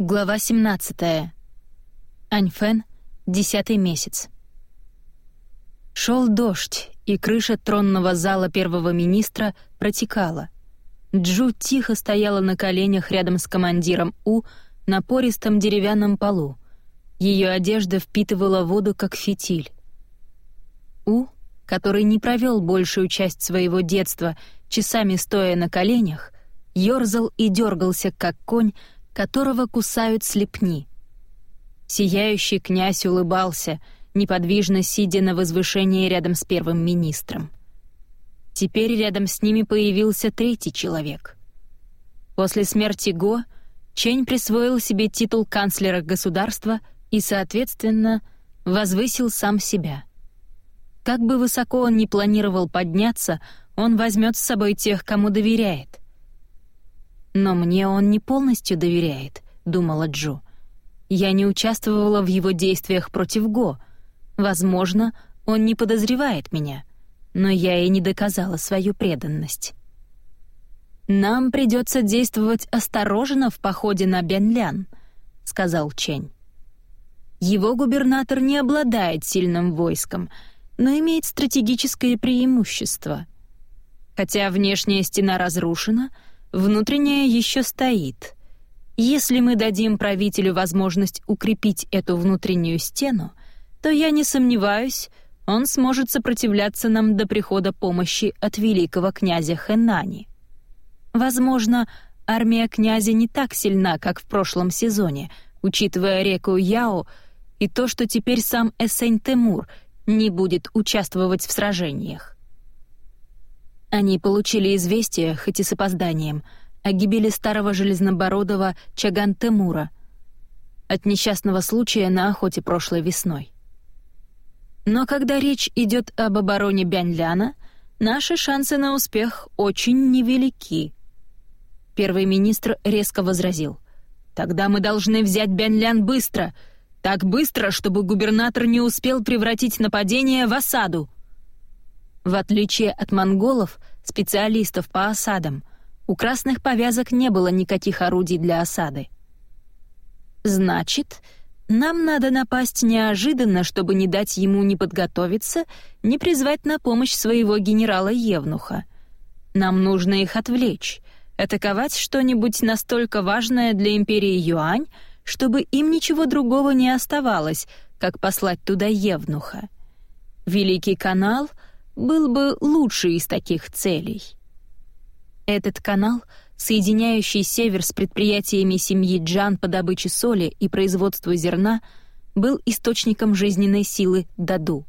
Глава 17. Аньфэн, десятый месяц. Шел дождь, и крыша тронного зала первого министра протекала. Джу тихо стояла на коленях рядом с командиром У на пористом деревянном полу. Ее одежда впитывала воду, как фитиль. У, который не провел большую часть своего детства, часами стоя на коленях, ерзал и дергался, как конь, которого кусают слепни. Сияющий князь улыбался, неподвижно сидя на возвышении рядом с первым министром. Теперь рядом с ними появился третий человек. После смерти Го Чень присвоил себе титул канцлера государства и, соответственно, возвысил сам себя. Как бы высоко он ни планировал подняться, он возьмет с собой тех, кому доверяет — «Но мне он не полностью доверяет», — думала Джо. «Я не участвовала в его действиях против Го. Возможно, он не подозревает меня, но я и не доказала свою преданность». «Нам придется действовать осторожно в походе на Бянлян», — сказал Чень. «Его губернатор не обладает сильным войском, но имеет стратегическое преимущество. Хотя внешняя стена разрушена — Внутренняя еще стоит. Если мы дадим правителю возможность укрепить эту внутреннюю стену, то я не сомневаюсь, он сможет сопротивляться нам до прихода помощи от великого князя Хэнани. Возможно, армия князя не так сильна, как в прошлом сезоне, учитывая реку Яо и то, что теперь сам Эссень Темур не будет участвовать в сражениях. Они получили известие, хоть и с опозданием, о гибели старого железнобородого Чаган Темура от несчастного случая на охоте прошлой весной. Но когда речь идет об обороне Бяньляна, наши шансы на успех очень невелики. Первый министр резко возразил. «Тогда мы должны взять Бяньлян быстро, так быстро, чтобы губернатор не успел превратить нападение в осаду». В отличие от монголов, специалистов по осадам, у красных повязок не было никаких орудий для осады. Значит, нам надо напасть неожиданно, чтобы не дать ему ни подготовиться, ни призвать на помощь своего генерала Евнуха. Нам нужно их отвлечь, атаковать что-нибудь настолько важное для империи Юань, чтобы им ничего другого не оставалось, как послать туда Евнуха. Великий канал — был бы лучший из таких целей. Этот канал, соединяющий север с предприятиями семьи Джан по добыче соли и производству зерна, был источником жизненной силы Даду.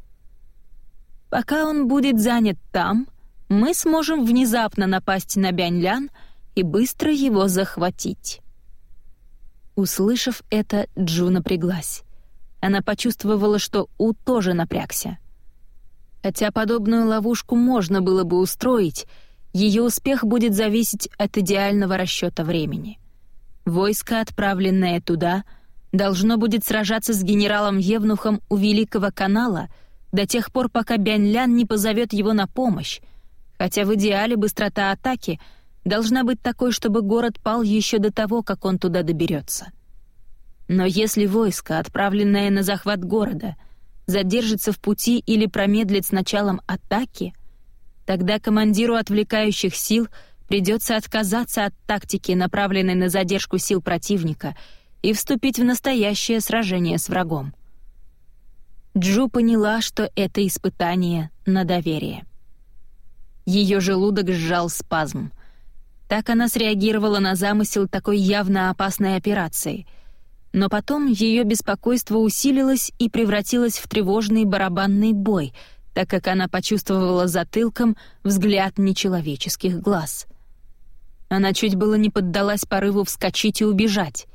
Пока он будет занят там, мы сможем внезапно напасть на Бяньлян и быстро его захватить. Услышав это, Джу напряглась. Она почувствовала, что У тоже напрягся — Хотя подобную ловушку можно было бы устроить, ее успех будет зависеть от идеального расчета времени. Войско, отправленное туда, должно будет сражаться с генералом Евнухом у Великого канала до тех пор, пока Бяньлян не позовет его на помощь, хотя в идеале быстрота атаки должна быть такой, чтобы город пал еще до того, как он туда доберется. Но если войско, отправленное на захват города — задержится в пути или промедлит с началом атаки, тогда командиру отвлекающих сил придется отказаться от тактики, направленной на задержку сил противника, и вступить в настоящее сражение с врагом. Джу поняла, что это испытание на доверие. Ее желудок сжал спазм. Так она среагировала на замысел такой явно опасной операции — но потом ее беспокойство усилилось и превратилось в тревожный барабанный бой, так как она почувствовала затылком взгляд нечеловеческих глаз. Она чуть было не поддалась порыву вскочить и убежать.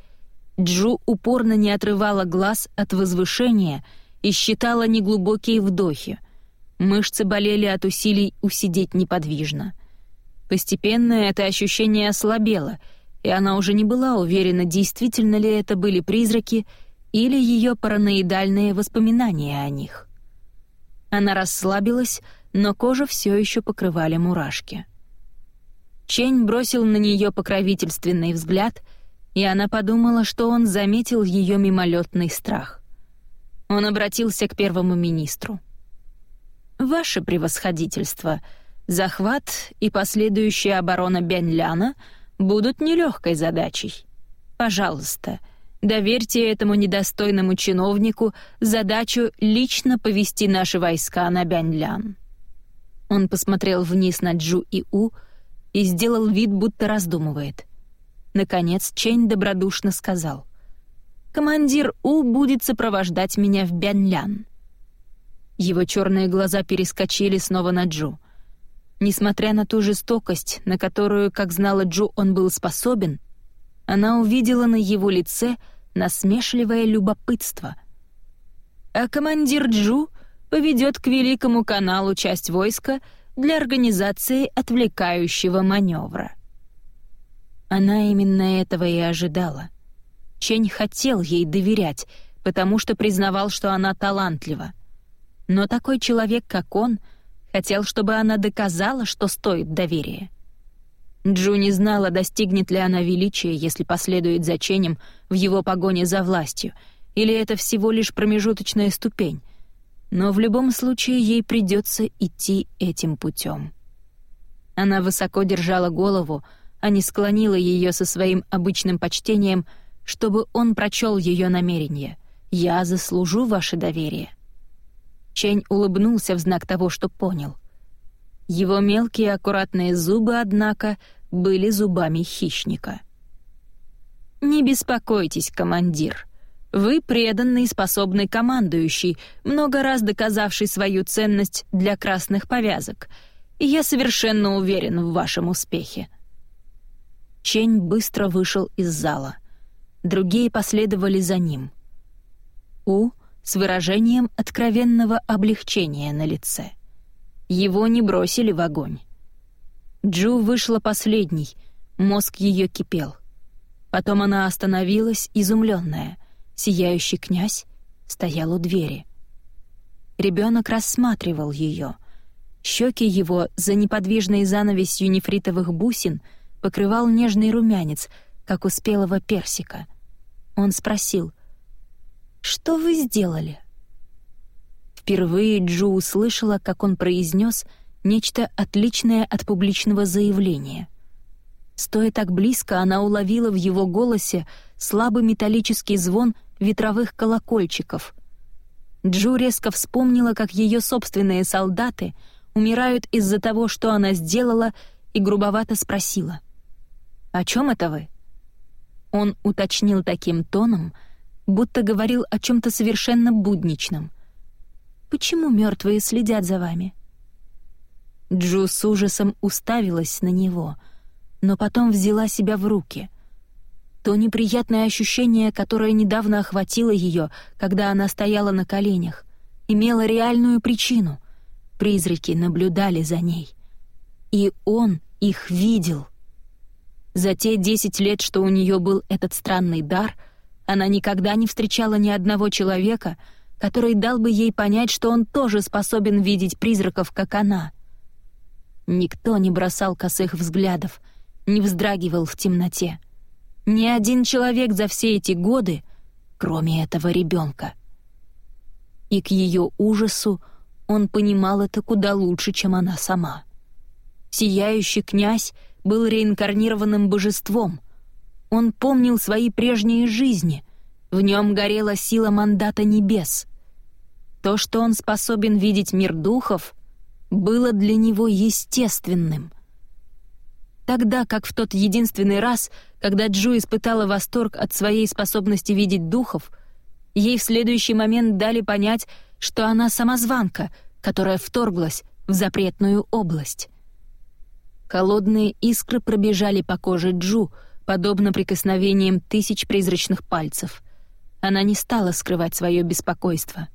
Джу упорно не отрывала глаз от возвышения и считала неглубокие вдохи. Мышцы болели от усилий усидеть неподвижно. Постепенно это ощущение ослабело — и она уже не была уверена, действительно ли это были призраки или ее параноидальные воспоминания о них. Она расслабилась, но кожу все еще покрывали мурашки. Чень бросил на нее покровительственный взгляд и она подумала, что он заметил ее мимолетный страх. Он обратился к первому министру. «Ваше превосходительство, захват и последующая оборона Бяньляна будут нелегкой задачей. Пожалуйста, доверьте этому недостойному чиновнику задачу лично повести наши войска на Бяньлян». Он посмотрел вниз на Джу и У и сделал вид, будто раздумывает — Наконец Чэнь добродушно сказал. «Командир У будет сопровождать меня в Бянлян». Его черные глаза перескочили снова на Джу. Несмотря на ту жестокость, на которую, как знала Джу, он был способен, она увидела на его лице насмешливое любопытство. А командир Джу поведет к Великому каналу часть войска для организации отвлекающего маневра. Она именно этого и ожидала. Чень хотел ей доверять, потому что признавал, что она талантлива. Но такой человек, как он, хотел, чтобы она доказала, что стоит доверия. Джу не знала, достигнет ли она величия, если последует за Ченем в его погоне за властью, или это всего лишь промежуточная ступень. Но в любом случае ей придется идти этим путем. Она высоко держала голову, а не склонила ее со своим обычным почтением, чтобы он прочел ее намерение. «Я заслужу ваше доверие». Чень улыбнулся в знак того, что понял. Его мелкие аккуратные зубы, однако, были зубами хищника. «Не беспокойтесь, командир. Вы преданный способный командующий, много раз доказавший свою ценность для красных повязок, и я совершенно уверен в вашем успехе. Чень быстро вышел из зала. Другие последовали за ним. У с выражением откровенного облегчения на лице. Его не бросили в огонь. Джу вышла последней, мозг ее кипел. Потом она остановилась, изумленная. Сияющий князь стоял у двери. Ребенок рассматривал ее. Щеки его за неподвижной занавесью нефритовых бусин — покрывал нежный румянец, как у спелого персика. Он спросил, «Что вы сделали?» Впервые Джу услышала, как он произнес нечто отличное от публичного заявления. Стоя так близко, она уловила в его голосе слабый металлический звон ветровых колокольчиков. Джу резко вспомнила, как ее собственные солдаты умирают из-за того, что она сделала, и грубовато спросила. «О чем это вы?» Он уточнил таким тоном, будто говорил о чем-то совершенно будничном. «Почему мертвые следят за вами?» Джу с ужасом уставилась на него, но потом взяла себя в руки. То неприятное ощущение, которое недавно охватило ее, когда она стояла на коленях, имело реальную причину. Призраки наблюдали за ней. И он их видел — за те десять лет, что у нее был этот странный дар, она никогда не встречала ни одного человека, который дал бы ей понять, что он тоже способен видеть призраков, как она. Никто не бросал косых взглядов, не вздрагивал в темноте. Ни один человек за все эти годы, кроме этого ребенка. И к ее ужасу он понимал это куда лучше, чем она сама. Сияющий князь был реинкарнированным божеством. Он помнил свои прежние жизни, в нем горела сила мандата небес. То, что он способен видеть мир духов, было для него естественным. Тогда, как в тот единственный раз, когда Джу испытала восторг от своей способности видеть духов, ей в следующий момент дали понять, что она самозванка, которая вторглась в запретную область. Холодные искры пробежали по коже Джу, подобно прикосновениям тысяч призрачных пальцев. Она не стала скрывать свое беспокойство.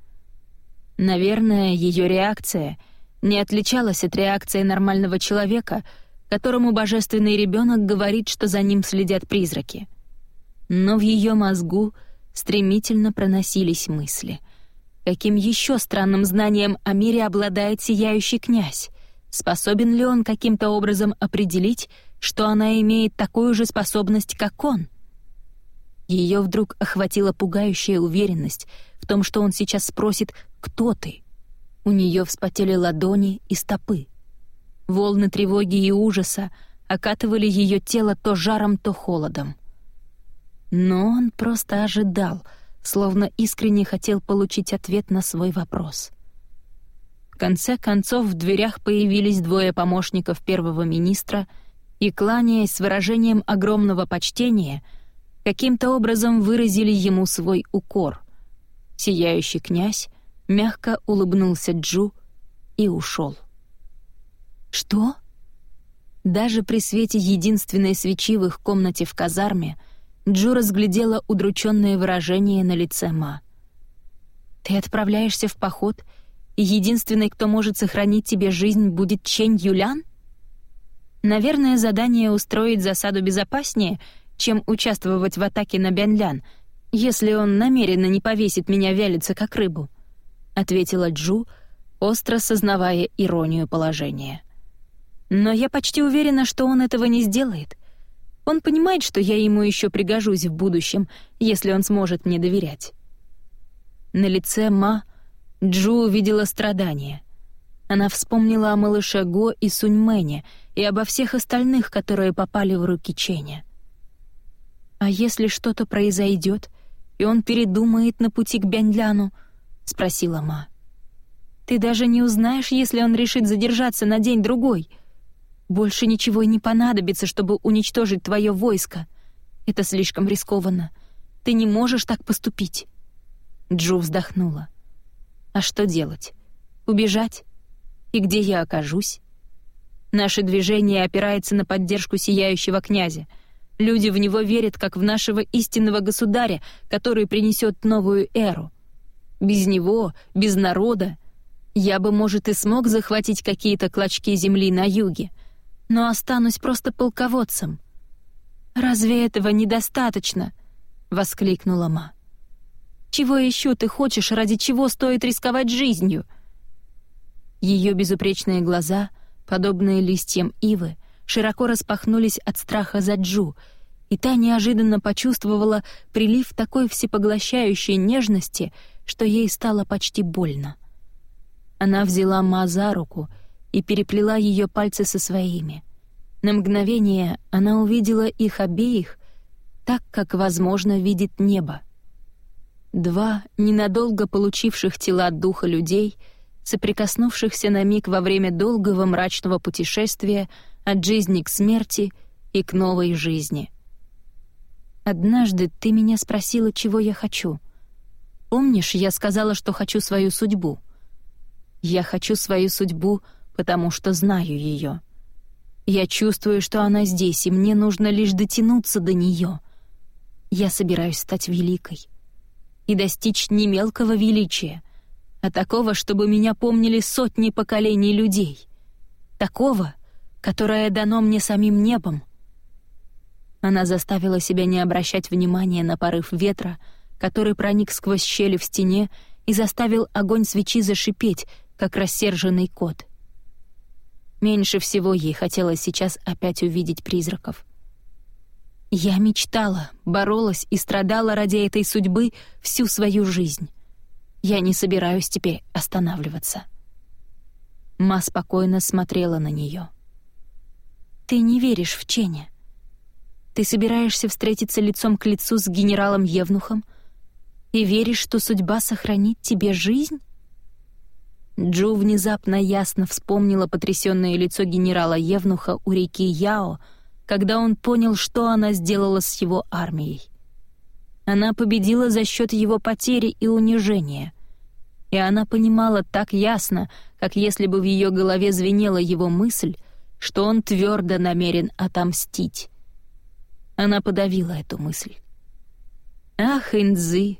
Наверное, ее реакция не отличалась от реакции нормального человека, которому божественный ребенок говорит, что за ним следят призраки. Но в ее мозгу стремительно проносились мысли. Каким еще странным знанием о мире обладает сияющий князь? Способен ли он каким-то образом определить, что она имеет такую же способность, как он? Ее вдруг охватила пугающая уверенность в том, что он сейчас спросит «Кто ты?». У нее вспотели ладони и стопы. Волны тревоги и ужаса окатывали ее тело то жаром, то холодом. Но он просто ожидал, словно искренне хотел получить ответ на свой вопрос. В конце концов в дверях появились двое помощников первого министра и, кланяясь с выражением огромного почтения, каким-то образом выразили ему свой укор. Сияющий князь мягко улыбнулся Джу и ушел. «Что?» Даже при свете единственной свечи в их комнате в казарме Джу разглядела удрученное выражение на лице Ма. «Ты отправляешься в поход, и единственный, кто может сохранить тебе жизнь, будет Чень Юлян? Наверное, задание устроить засаду безопаснее, чем участвовать в атаке на Бянлян, если он намеренно не повесит меня вялиться как рыбу», — ответила Джу, остро сознавая иронию положения. Но я почти уверена, что он этого не сделает. Он понимает, что я ему еще пригожусь в будущем, если он сможет мне доверять. На лице Ма Джу увидела страдания. Она вспомнила о малыше Го и Суньмене и обо всех остальных, которые попали в руки Ченя. «А если что-то произойдет, и он передумает на пути к Бяньляну?» — спросила Ма. «Ты даже не узнаешь, если он решит задержаться на день-другой», больше ничего и не понадобится, чтобы уничтожить твое войско. Это слишком рискованно. Ты не можешь так поступить». Джу вздохнула. «А что делать? Убежать? И где я окажусь?» Наше движение опирается на поддержку сияющего князя. Люди в него верят, как в нашего истинного государя, который принесет новую эру. Без него, без народа, я бы, может, и смог захватить какие-то клочки земли на юге, но останусь просто полководцем. «Разве этого недостаточно?» — воскликнула Ма. «Чего еще ты хочешь, ради чего стоит рисковать жизнью?» Ее безупречные глаза, подобные листьям ивы, широко распахнулись от страха за Джу, и та неожиданно почувствовала прилив такой всепоглощающей нежности, что ей стало почти больно. Она взяла Ма за руку и переплела ее пальцы со своими. На мгновение она увидела их обеих так, как, возможно, видит небо. Два ненадолго получивших тела духа людей, соприкоснувшихся на миг во время долгого мрачного путешествия от жизни к смерти и к новой жизни. «Однажды ты меня спросила, чего я хочу. Помнишь, я сказала, что хочу свою судьбу?» «Я хочу свою судьбу», потому что знаю ее. Я чувствую, что она здесь, и мне нужно лишь дотянуться до нее. Я собираюсь стать великой и достичь не мелкого величия, а такого, чтобы меня помнили сотни поколений людей. Такого, которое дано мне самим небом. Она заставила себя не обращать внимания на порыв ветра, который проник сквозь щели в стене и заставил огонь свечи зашипеть, как рассерженный кот. Меньше всего ей хотелось сейчас опять увидеть призраков. Я мечтала, боролась и страдала ради этой судьбы всю свою жизнь. Я не собираюсь теперь останавливаться. Ма спокойно смотрела на нее. «Ты не веришь в Ченя. Ты собираешься встретиться лицом к лицу с генералом Евнухом и веришь, что судьба сохранит тебе жизнь?» Джу внезапно ясно вспомнила потрясённое лицо генерала Евнуха у реки Яо, когда он понял, что она сделала с его армией. Она победила за счет его потери и унижения. И она понимала так ясно, как если бы в ее голове звенела его мысль, что он твердо намерен отомстить. Она подавила эту мысль. «Ах, Инзы,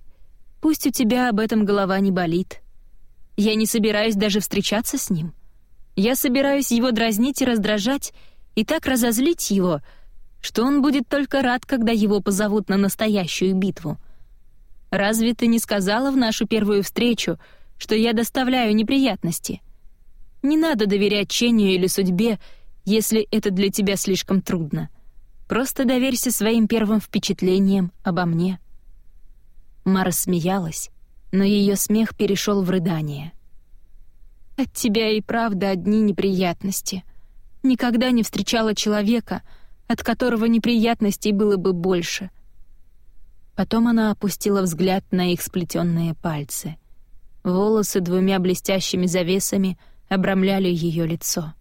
пусть у тебя об этом голова не болит», я не собираюсь даже встречаться с ним. Я собираюсь его дразнить и раздражать, и так разозлить его, что он будет только рад, когда его позовут на настоящую битву. Разве ты не сказала в нашу первую встречу, что я доставляю неприятности? Не надо доверять Чению или судьбе, если это для тебя слишком трудно. Просто доверься своим первым впечатлениям обо мне». Мара смеялась, но ее смех перешел в рыдание. «От тебя и правда одни неприятности. Никогда не встречала человека, от которого неприятностей было бы больше». Потом она опустила взгляд на их сплетенные пальцы. Волосы двумя блестящими завесами обрамляли ее лицо.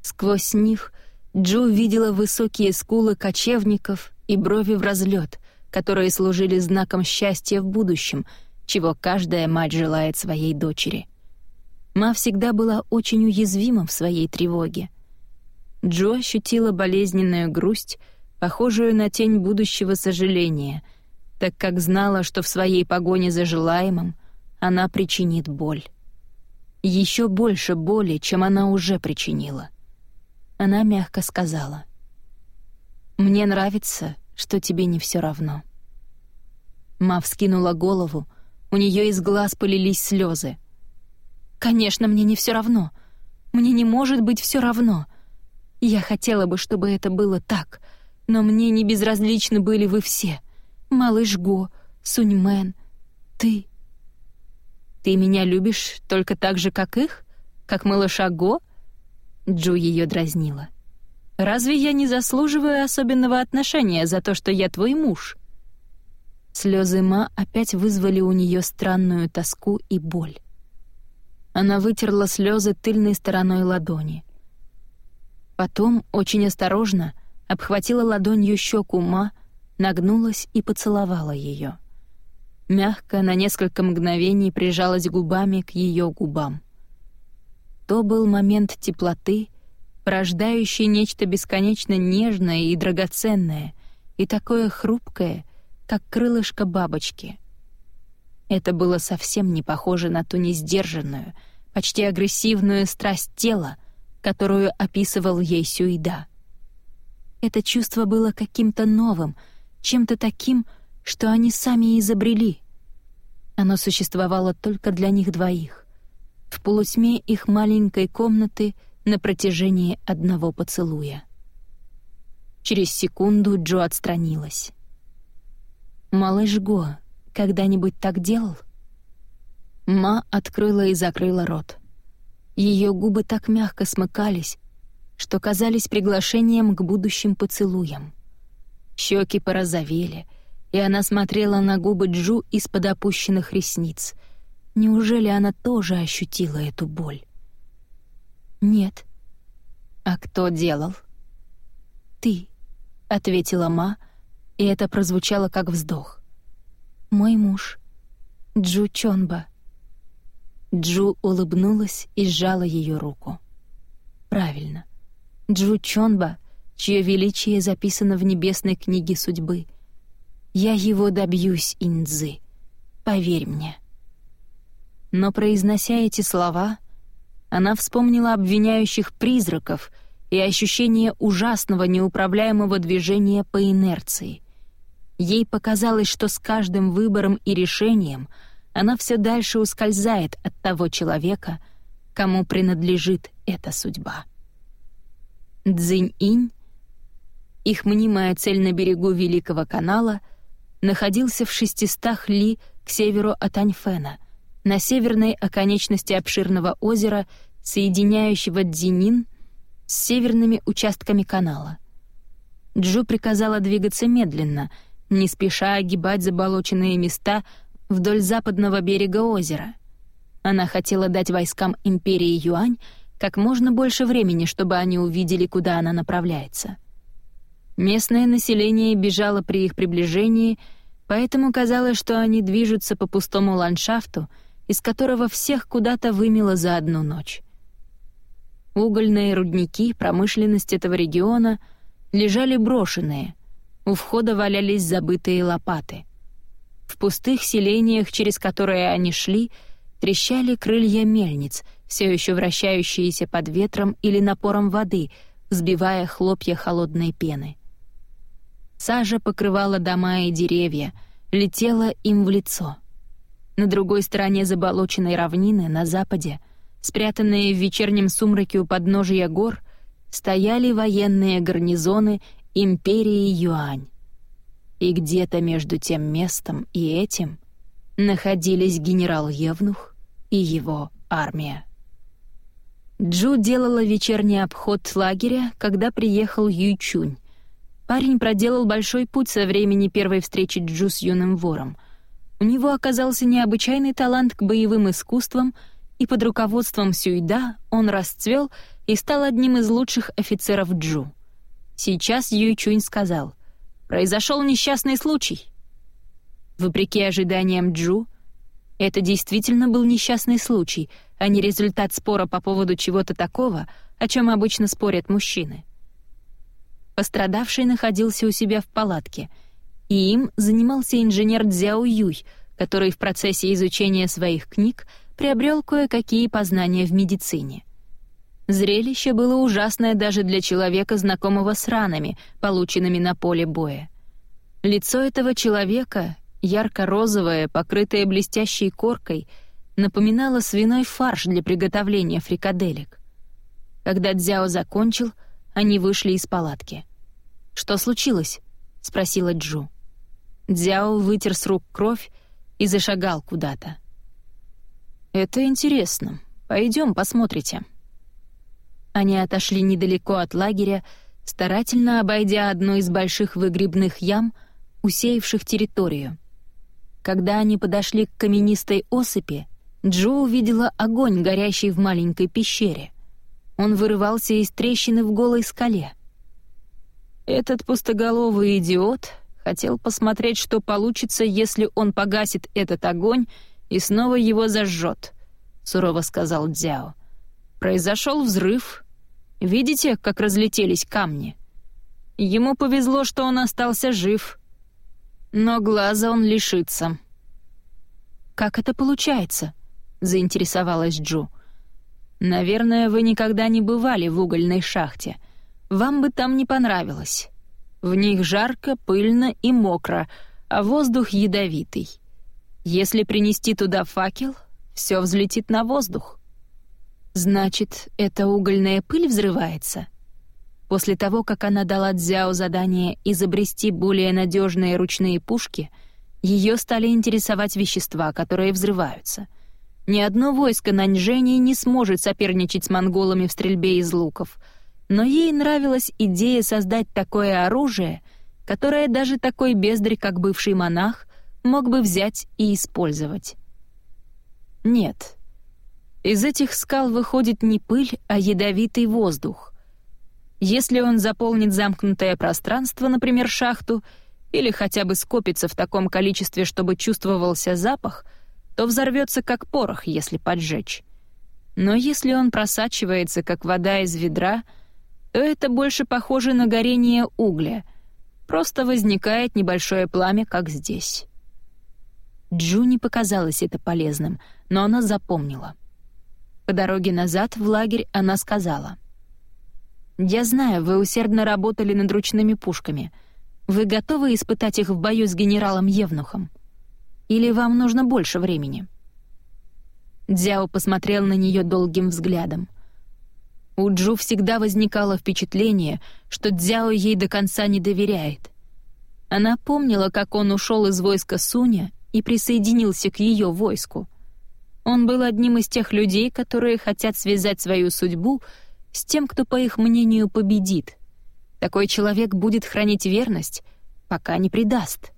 Сквозь них Джо видела высокие скулы кочевников и брови в разлет, которые служили знаком счастья в будущем, чего каждая мать желает своей дочери. Ма всегда была очень уязвима в своей тревоге. Джо ощутила болезненную грусть, похожую на тень будущего сожаления, так как знала, что в своей погоне за желаемым она причинит боль. Еще больше боли, чем она уже причинила. Она мягко сказала. «Мне нравится, что тебе не все равно». Ма вскинула голову, у нее из глаз полились слезы. «Конечно, мне не все равно. Мне не может быть все равно. Я хотела бы, чтобы это было так, но мне не безразличны были вы все. Малыш Го, Суньмен, ты». «Ты меня любишь только так же, как их? Как малыша Го?» Джу ее дразнила. «Разве я не заслуживаю особенного отношения за то, что я твой муж?» Слезы Ма опять вызвали у нее странную тоску и боль. Она вытерла слезы тыльной стороной ладони. Потом, очень осторожно, обхватила ладонью щеку Ма, нагнулась и поцеловала ее. Мягко, на несколько мгновений прижалась губами к ее губам. То был момент теплоты, порождающий нечто бесконечно нежное и драгоценное, и такое хрупкое, как крылышко бабочки. Это было совсем не похоже на ту несдержанную, почти агрессивную страсть тела, которую описывал ей Сюида. Это чувство было каким-то новым, чем-то таким, что они сами изобрели. Оно существовало только для них двоих в полутьме их маленькой комнаты на протяжении одного поцелуя. Через секунду Джо отстранилась. «Малыш Го когда-нибудь так делал?» Ма открыла и закрыла рот. Ее губы так мягко смыкались, что казались приглашением к будущим поцелуям. Щеки порозовели, и она смотрела на губы Джу из-под опущенных ресниц — Неужели она тоже ощутила эту боль? Нет. А кто делал? Ты, ответила Ма, и это прозвучало как вздох. Мой муж, Джу Чонба. Джу улыбнулась и сжала ее руку. Правильно. Джу Чонба, чье величие записано в небесной книге судьбы. Я его добьюсь, Инзы. Поверь мне. Но, произнося эти слова, она вспомнила обвиняющих призраков и ощущение ужасного неуправляемого движения по инерции. Ей показалось, что с каждым выбором и решением она все дальше ускользает от того человека, кому принадлежит эта судьба. Цзинь-инь, их мнимая цель на берегу Великого канала, находился в шестистах ли к северу от Аньфена — на северной оконечности обширного озера, соединяющего Дзинин с северными участками канала. Джу приказала двигаться медленно, не спеша огибать заболоченные места вдоль западного берега озера. Она хотела дать войскам империи Юань как можно больше времени, чтобы они увидели, куда она направляется. Местное население бежало при их приближении, поэтому казалось, что они движутся по пустому ландшафту — из которого всех куда-то вымело за одну ночь. Угольные рудники, промышленность этого региона лежали брошенные, у входа валялись забытые лопаты. В пустых селениях, через которые они шли, трещали крылья мельниц, все еще вращающиеся под ветром или напором воды, взбивая хлопья холодной пены. Сажа покрывала дома и деревья, летела им в лицо — на другой стороне заболоченной равнины, на западе, спрятанные в вечернем сумраке у подножия гор, стояли военные гарнизоны империи Юань. И где-то между тем местом и этим находились генерал Евнух и его армия. Джу делала вечерний обход лагеря, когда приехал Юйчунь. Парень проделал большой путь со времени первой встречи Джу с юным вором. У него оказался необычайный талант к боевым искусствам, и под руководством Сюйда он расцвел и стал одним из лучших офицеров Джу. Сейчас Юйчунь сказал, «Произошел несчастный случай». Вопреки ожиданиям Джу, это действительно был несчастный случай, а не результат спора по поводу чего-то такого, о чем обычно спорят мужчины. Пострадавший находился у себя в палатке, и им занимался инженер Цзяо Юй, который в процессе изучения своих книг приобрел кое-какие познания в медицине. Зрелище было ужасное даже для человека, знакомого с ранами, полученными на поле боя. Лицо этого человека, ярко-розовое, покрытое блестящей коркой, напоминало свиной фарш для приготовления фрикаделек. Когда Дзяо закончил, они вышли из палатки. «Что случилось?» — спросила Джу. Дзяо вытер с рук кровь и зашагал куда-то. «Это интересно. Пойдем, посмотрите». Они отошли недалеко от лагеря, старательно обойдя одну из больших выгребных ям, усеявших территорию. Когда они подошли к каменистой осыпи, Джо увидела огонь, горящий в маленькой пещере. Он вырывался из трещины в голой скале. Этот пустоголовый идиот хотел посмотреть, что получится, если он погасит этот огонь и снова его зажжет, сурово сказал Дзяо. Произошел взрыв. Видите, как разлетелись камни? Ему повезло, что он остался жив — но глаза он лишится. «Как это получается?» — заинтересовалась Джу. «Наверное, вы никогда не бывали в угольной шахте. Вам бы там не понравилось. В них жарко, пыльно и мокро, а воздух ядовитый. Если принести туда факел, все взлетит на воздух». «Значит, эта угольная пыль взрывается?» После того, как она дала Дзяо задание изобрести более надежные ручные пушки, ее стали интересовать вещества, которые взрываются. Ни одно войско Наньжэни не сможет соперничать с монголами в стрельбе из луков, но ей нравилась идея создать такое оружие, которое даже такой бездарь, как бывший монах, мог бы взять и использовать. Нет. Из этих скал выходит не пыль, а ядовитый воздух. Если он заполнит замкнутое пространство, например, шахту, или хотя бы скопится в таком количестве, чтобы чувствовался запах, то взорвется как порох, если поджечь. Но если он просачивается, как вода из ведра, то это больше похоже на горение угля. Просто возникает небольшое пламя, как здесь. Джу не показалось это полезным, но она запомнила. По дороге назад в лагерь она сказала. «Я знаю, вы усердно работали над ручными пушками. Вы готовы испытать их в бою с генералом Евнухом? Или вам нужно больше времени?» Дзяо посмотрел на нее долгим взглядом. У Джу всегда возникало впечатление, что Дзяо ей до конца не доверяет. Она помнила, как он ушел из войска Суня и присоединился к ее войску. Он был одним из тех людей, которые хотят связать свою судьбу с тем, кто, по их мнению, победит. Такой человек будет хранить верность, пока не предаст.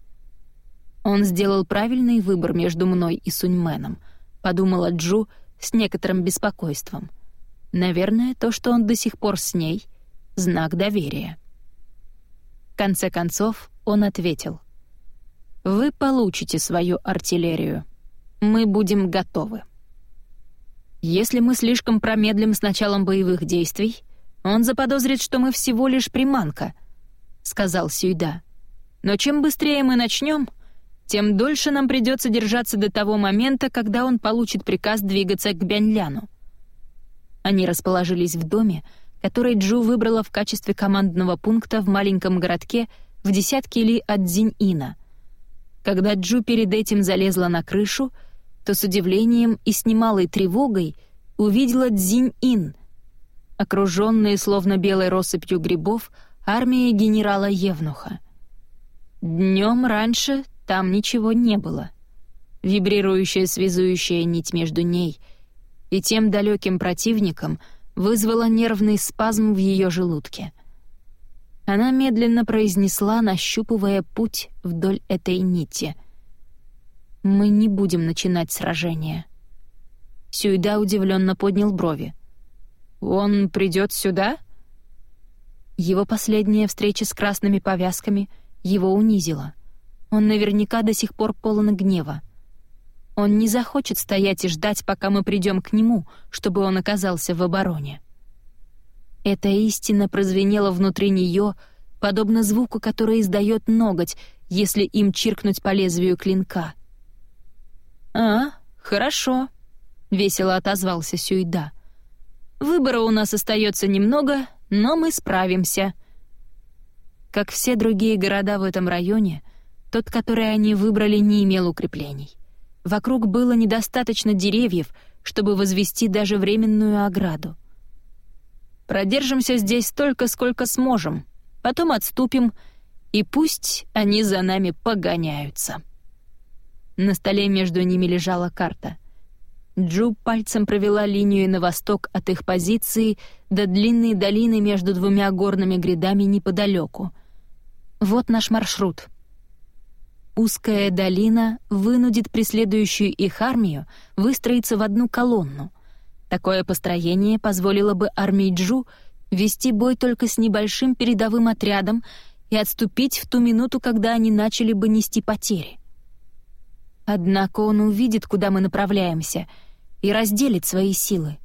Он сделал правильный выбор между мной и Суньменом, подумала Джу с некоторым беспокойством. Наверное, то, что он до сих пор с ней — знак доверия. В конце концов, он ответил. «Вы получите свою артиллерию. Мы будем готовы». Если мы слишком промедлим с началом боевых действий, он заподозрит, что мы всего лишь приманка», — сказал Сюйда. «Но чем быстрее мы начнем, тем дольше нам придется держаться до того момента, когда он получит приказ двигаться к Бяньляну». Они расположились в доме, который Джу выбрала в качестве командного пункта в маленьком городке в десятке ли от Дзинь-Ина. Когда Джу перед этим залезла на крышу — то с удивлением и с немалой тревогой увидела Дзинь-Ин. Окруженные словно белой россыпью грибов, армией генерала Евнуха. Днем раньше там ничего не было. Вибрирующая связующая нить между ней и тем далеким противником вызвала нервный спазм в ее желудке. Она медленно произнесла, нащупывая путь вдоль этой нити. «Мы не будем начинать сражение». Сюйда удивленно поднял брови. «Он придет сюда?» Его последняя встреча с красными повязками его унизила. Он наверняка до сих пор полон гнева. Он не захочет стоять и ждать, пока мы придем к нему, чтобы он оказался в обороне. Эта истина прозвенела внутри нее, подобно звуку, который издает ноготь, если им чиркнуть по лезвию клинка. «А, хорошо», — весело отозвался Сюйда. «Выбора у нас остается немного, но мы справимся». Как все другие города в этом районе, тот, который они выбрали, не имел укреплений. Вокруг было недостаточно деревьев, чтобы возвести даже временную ограду. Продержимся здесь столько, сколько сможем, потом отступим, и пусть они за нами погоняются». На столе между ними лежала карта. Джу пальцем провела линию на восток от их позиции до длинной долины между двумя горными грядами неподалеку. «Вот наш маршрут». Узкая долина вынудит преследующую их армию выстроиться в одну колонну — Такое построение позволило бы армии Джу вести бой только с небольшим передовым отрядом и отступить в ту минуту, когда они начали бы нести потери. Однако он увидит, куда мы направляемся, и разделит свои силы.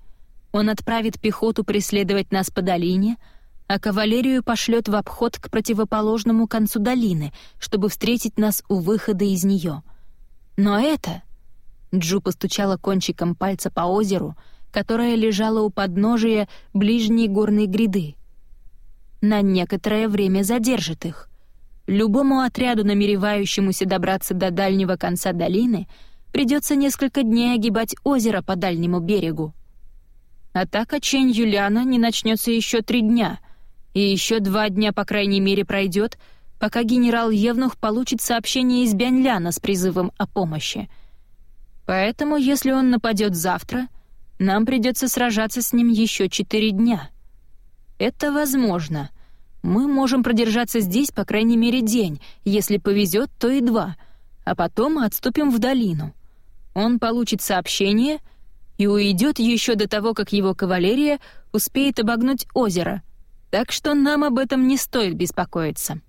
Он отправит пехоту преследовать нас по долине, а кавалерию пошлет в обход к противоположному концу долины, чтобы встретить нас у выхода из нее. Но это... Джу постучала кончиком пальца по озеру — которая лежала у подножия ближней горной гряды. На некоторое время задержит их. Любому отряду, намеревающемуся добраться до дальнего конца долины, придется несколько дней огибать озеро по дальнему берегу. Атака Чень Юляна не начнется еще три дня, и еще два дня, по крайней мере, пройдет, пока генерал Евнух получит сообщение из Бяньляна с призывом о помощи. Поэтому, если он нападет завтра — нам придется сражаться с ним еще четыре дня. Это возможно. Мы можем продержаться здесь по крайней мере день, если повезет, то и два, а потом отступим в долину. Он получит сообщение и уйдет еще до того, как его кавалерия успеет обогнуть озеро, так что нам об этом не стоит беспокоиться».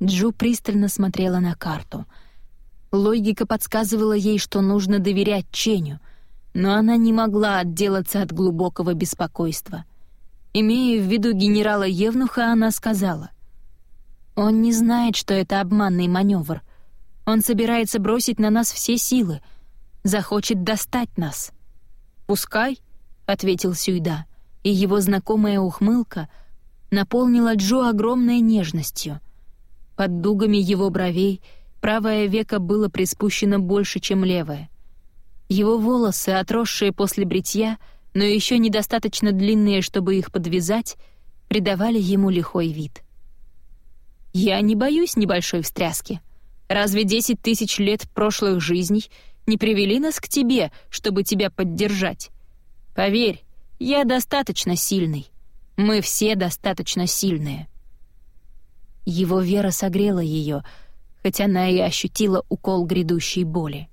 Джу пристально смотрела на карту. Логика подсказывала ей, что нужно доверять Ченю — но она не могла отделаться от глубокого беспокойства. Имея в виду генерала Евнуха, она сказала, «Он не знает, что это обманный маневр. Он собирается бросить на нас все силы, захочет достать нас». «Пускай», — ответил Сюйда, и его знакомая ухмылка наполнила Джо огромной нежностью. Под дугами его бровей правое веко было приспущено больше, чем левое — его волосы, отросшие после бритья, но еще недостаточно длинные, чтобы их подвязать, придавали ему лихой вид. «Я не боюсь небольшой встряски. Разве десять тысяч лет прошлых жизней не привели нас к тебе, чтобы тебя поддержать? Поверь, я достаточно сильный. Мы все достаточно сильные». Его вера согрела ее, хотя она и ощутила укол грядущей боли.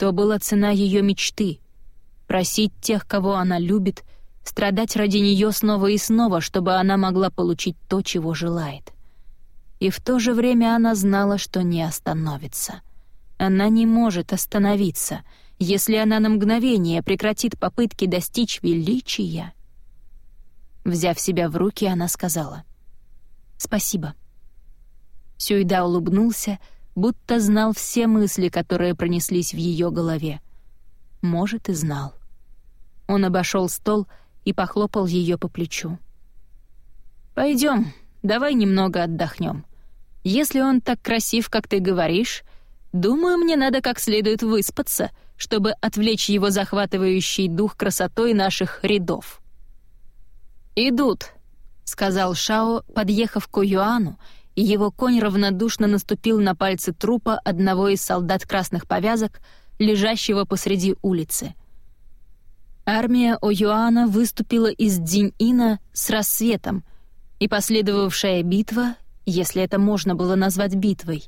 То была цена ее мечты — просить тех, кого она любит, страдать ради нее снова и снова, чтобы она могла получить то, чего желает. И в то же время она знала, что не остановится. Она не может остановиться, если она на мгновение прекратит попытки достичь величия. Взяв себя в руки, она сказала «Спасибо». Сюйда улыбнулся, — будто знал все мысли, которые пронеслись в ее голове. Может, и знал. Он обошел стол и похлопал ее по плечу. Пойдем, давай немного отдохнем. Если он так красив, как ты говоришь, думаю, мне надо как следует выспаться, чтобы отвлечь его захватывающий дух красотой наших рядов. «Идут», — сказал Шао, подъехав к Юану, его конь равнодушно наступил на пальцы трупа одного из солдат красных повязок, лежащего посреди улицы. Армия Оюана выступила из Динь-Ина с рассветом, и последовавшая битва, если это можно было назвать битвой,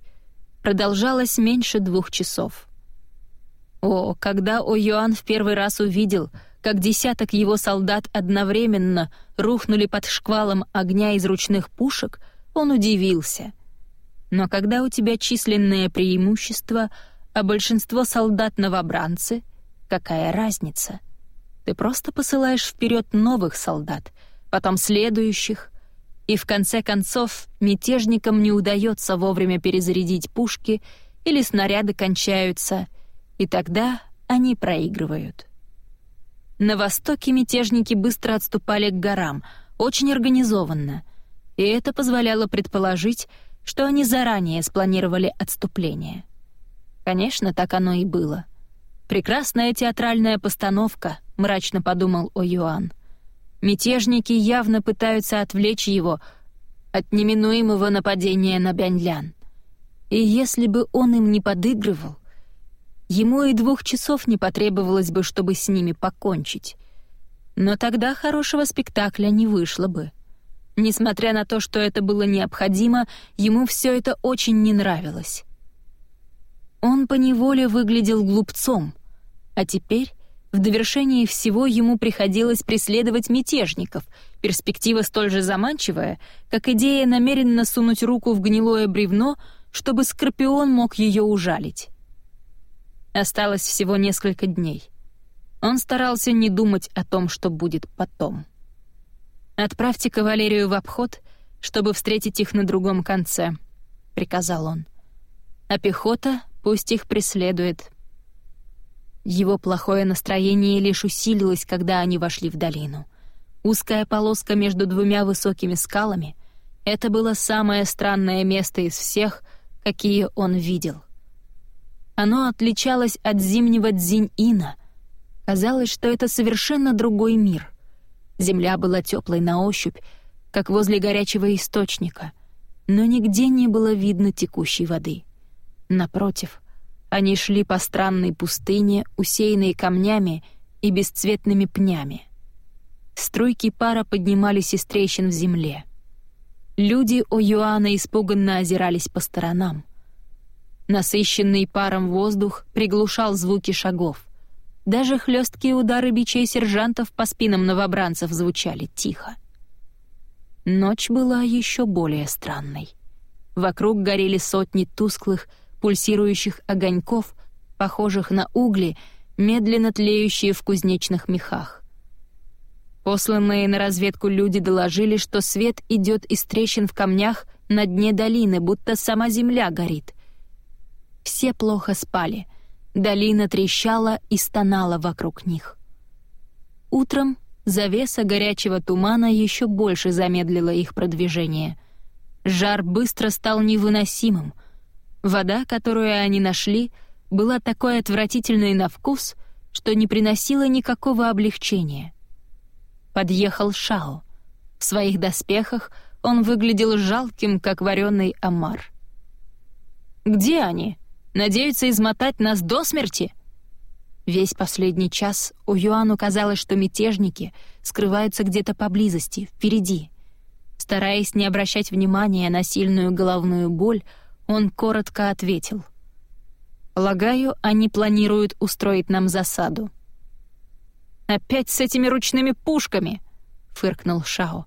продолжалась меньше двух часов. О, когда Оюан в первый раз увидел, как десяток его солдат одновременно рухнули под шквалом огня из ручных пушек, он удивился. Но когда у тебя численное преимущество, а большинство солдат новобранцы, какая разница? Ты просто посылаешь вперед новых солдат, потом следующих, и в конце концов мятежникам не удается вовремя перезарядить пушки или снаряды кончаются, и тогда они проигрывают. На востоке мятежники быстро отступали к горам, очень организованно, и это позволяло предположить, что они заранее спланировали отступление. Конечно, так оно и было. «Прекрасная театральная постановка», — мрачно подумал О'Юан. Мятежники явно пытаются отвлечь его от неминуемого нападения на Бяньлян. И если бы он им не подыгрывал, ему и двух часов не потребовалось бы, чтобы с ними покончить. Но тогда хорошего спектакля не вышло бы. Несмотря на то, что это было необходимо, ему все это очень не нравилось. Он поневоле выглядел глупцом, а теперь в довершении всего ему приходилось преследовать мятежников, перспектива столь же заманчивая, как идея намеренно сунуть руку в гнилое бревно, чтобы Скорпион мог ее ужалить. Осталось всего несколько дней. Он старался не думать о том, что будет потом. «Отправьте кавалерию в обход, чтобы встретить их на другом конце», — приказал он. «А пехота пусть их преследует». Его плохое настроение лишь усилилось, когда они вошли в долину. Узкая полоска между двумя высокими скалами — это было самое странное место из всех, какие он видел. Оно отличалось от зимнего Дзинь-Ина. Казалось, что это совершенно другой мир. Земля была теплой на ощупь, как возле горячего источника, но нигде не было видно текущей воды. Напротив, они шли по странной пустыне, усеянной камнями и бесцветными пнями. Струйки пара поднимались из трещин в земле. Люди О'Юана испуганно озирались по сторонам. Насыщенный паром воздух приглушал звуки шагов. Даже хлесткие удары бичей сержантов по спинам новобранцев звучали тихо. Ночь была еще более странной. Вокруг горели сотни тусклых, пульсирующих огоньков, похожих на угли, медленно тлеющие в кузнечных мехах. Посланные на разведку люди доложили, что свет идет из трещин в камнях на дне долины, будто сама земля горит. Все плохо спали. Долина трещала и стонала вокруг них. Утром завеса горячего тумана еще больше замедлила их продвижение. Жар быстро стал невыносимым — Вода, которую они нашли, была такой отвратительной на вкус, что не приносила никакого облегчения. Подъехал Шао. В своих доспехах он выглядел жалким, как вареный омар. «Где они? Надеются измотать нас до смерти?» Весь последний час у Юану казалось, что мятежники скрываются где-то поблизости, впереди. Стараясь не обращать внимания на сильную головную боль, он коротко ответил. «Полагаю, они планируют устроить нам засаду». «Опять с этими ручными пушками!» — фыркнул Шао.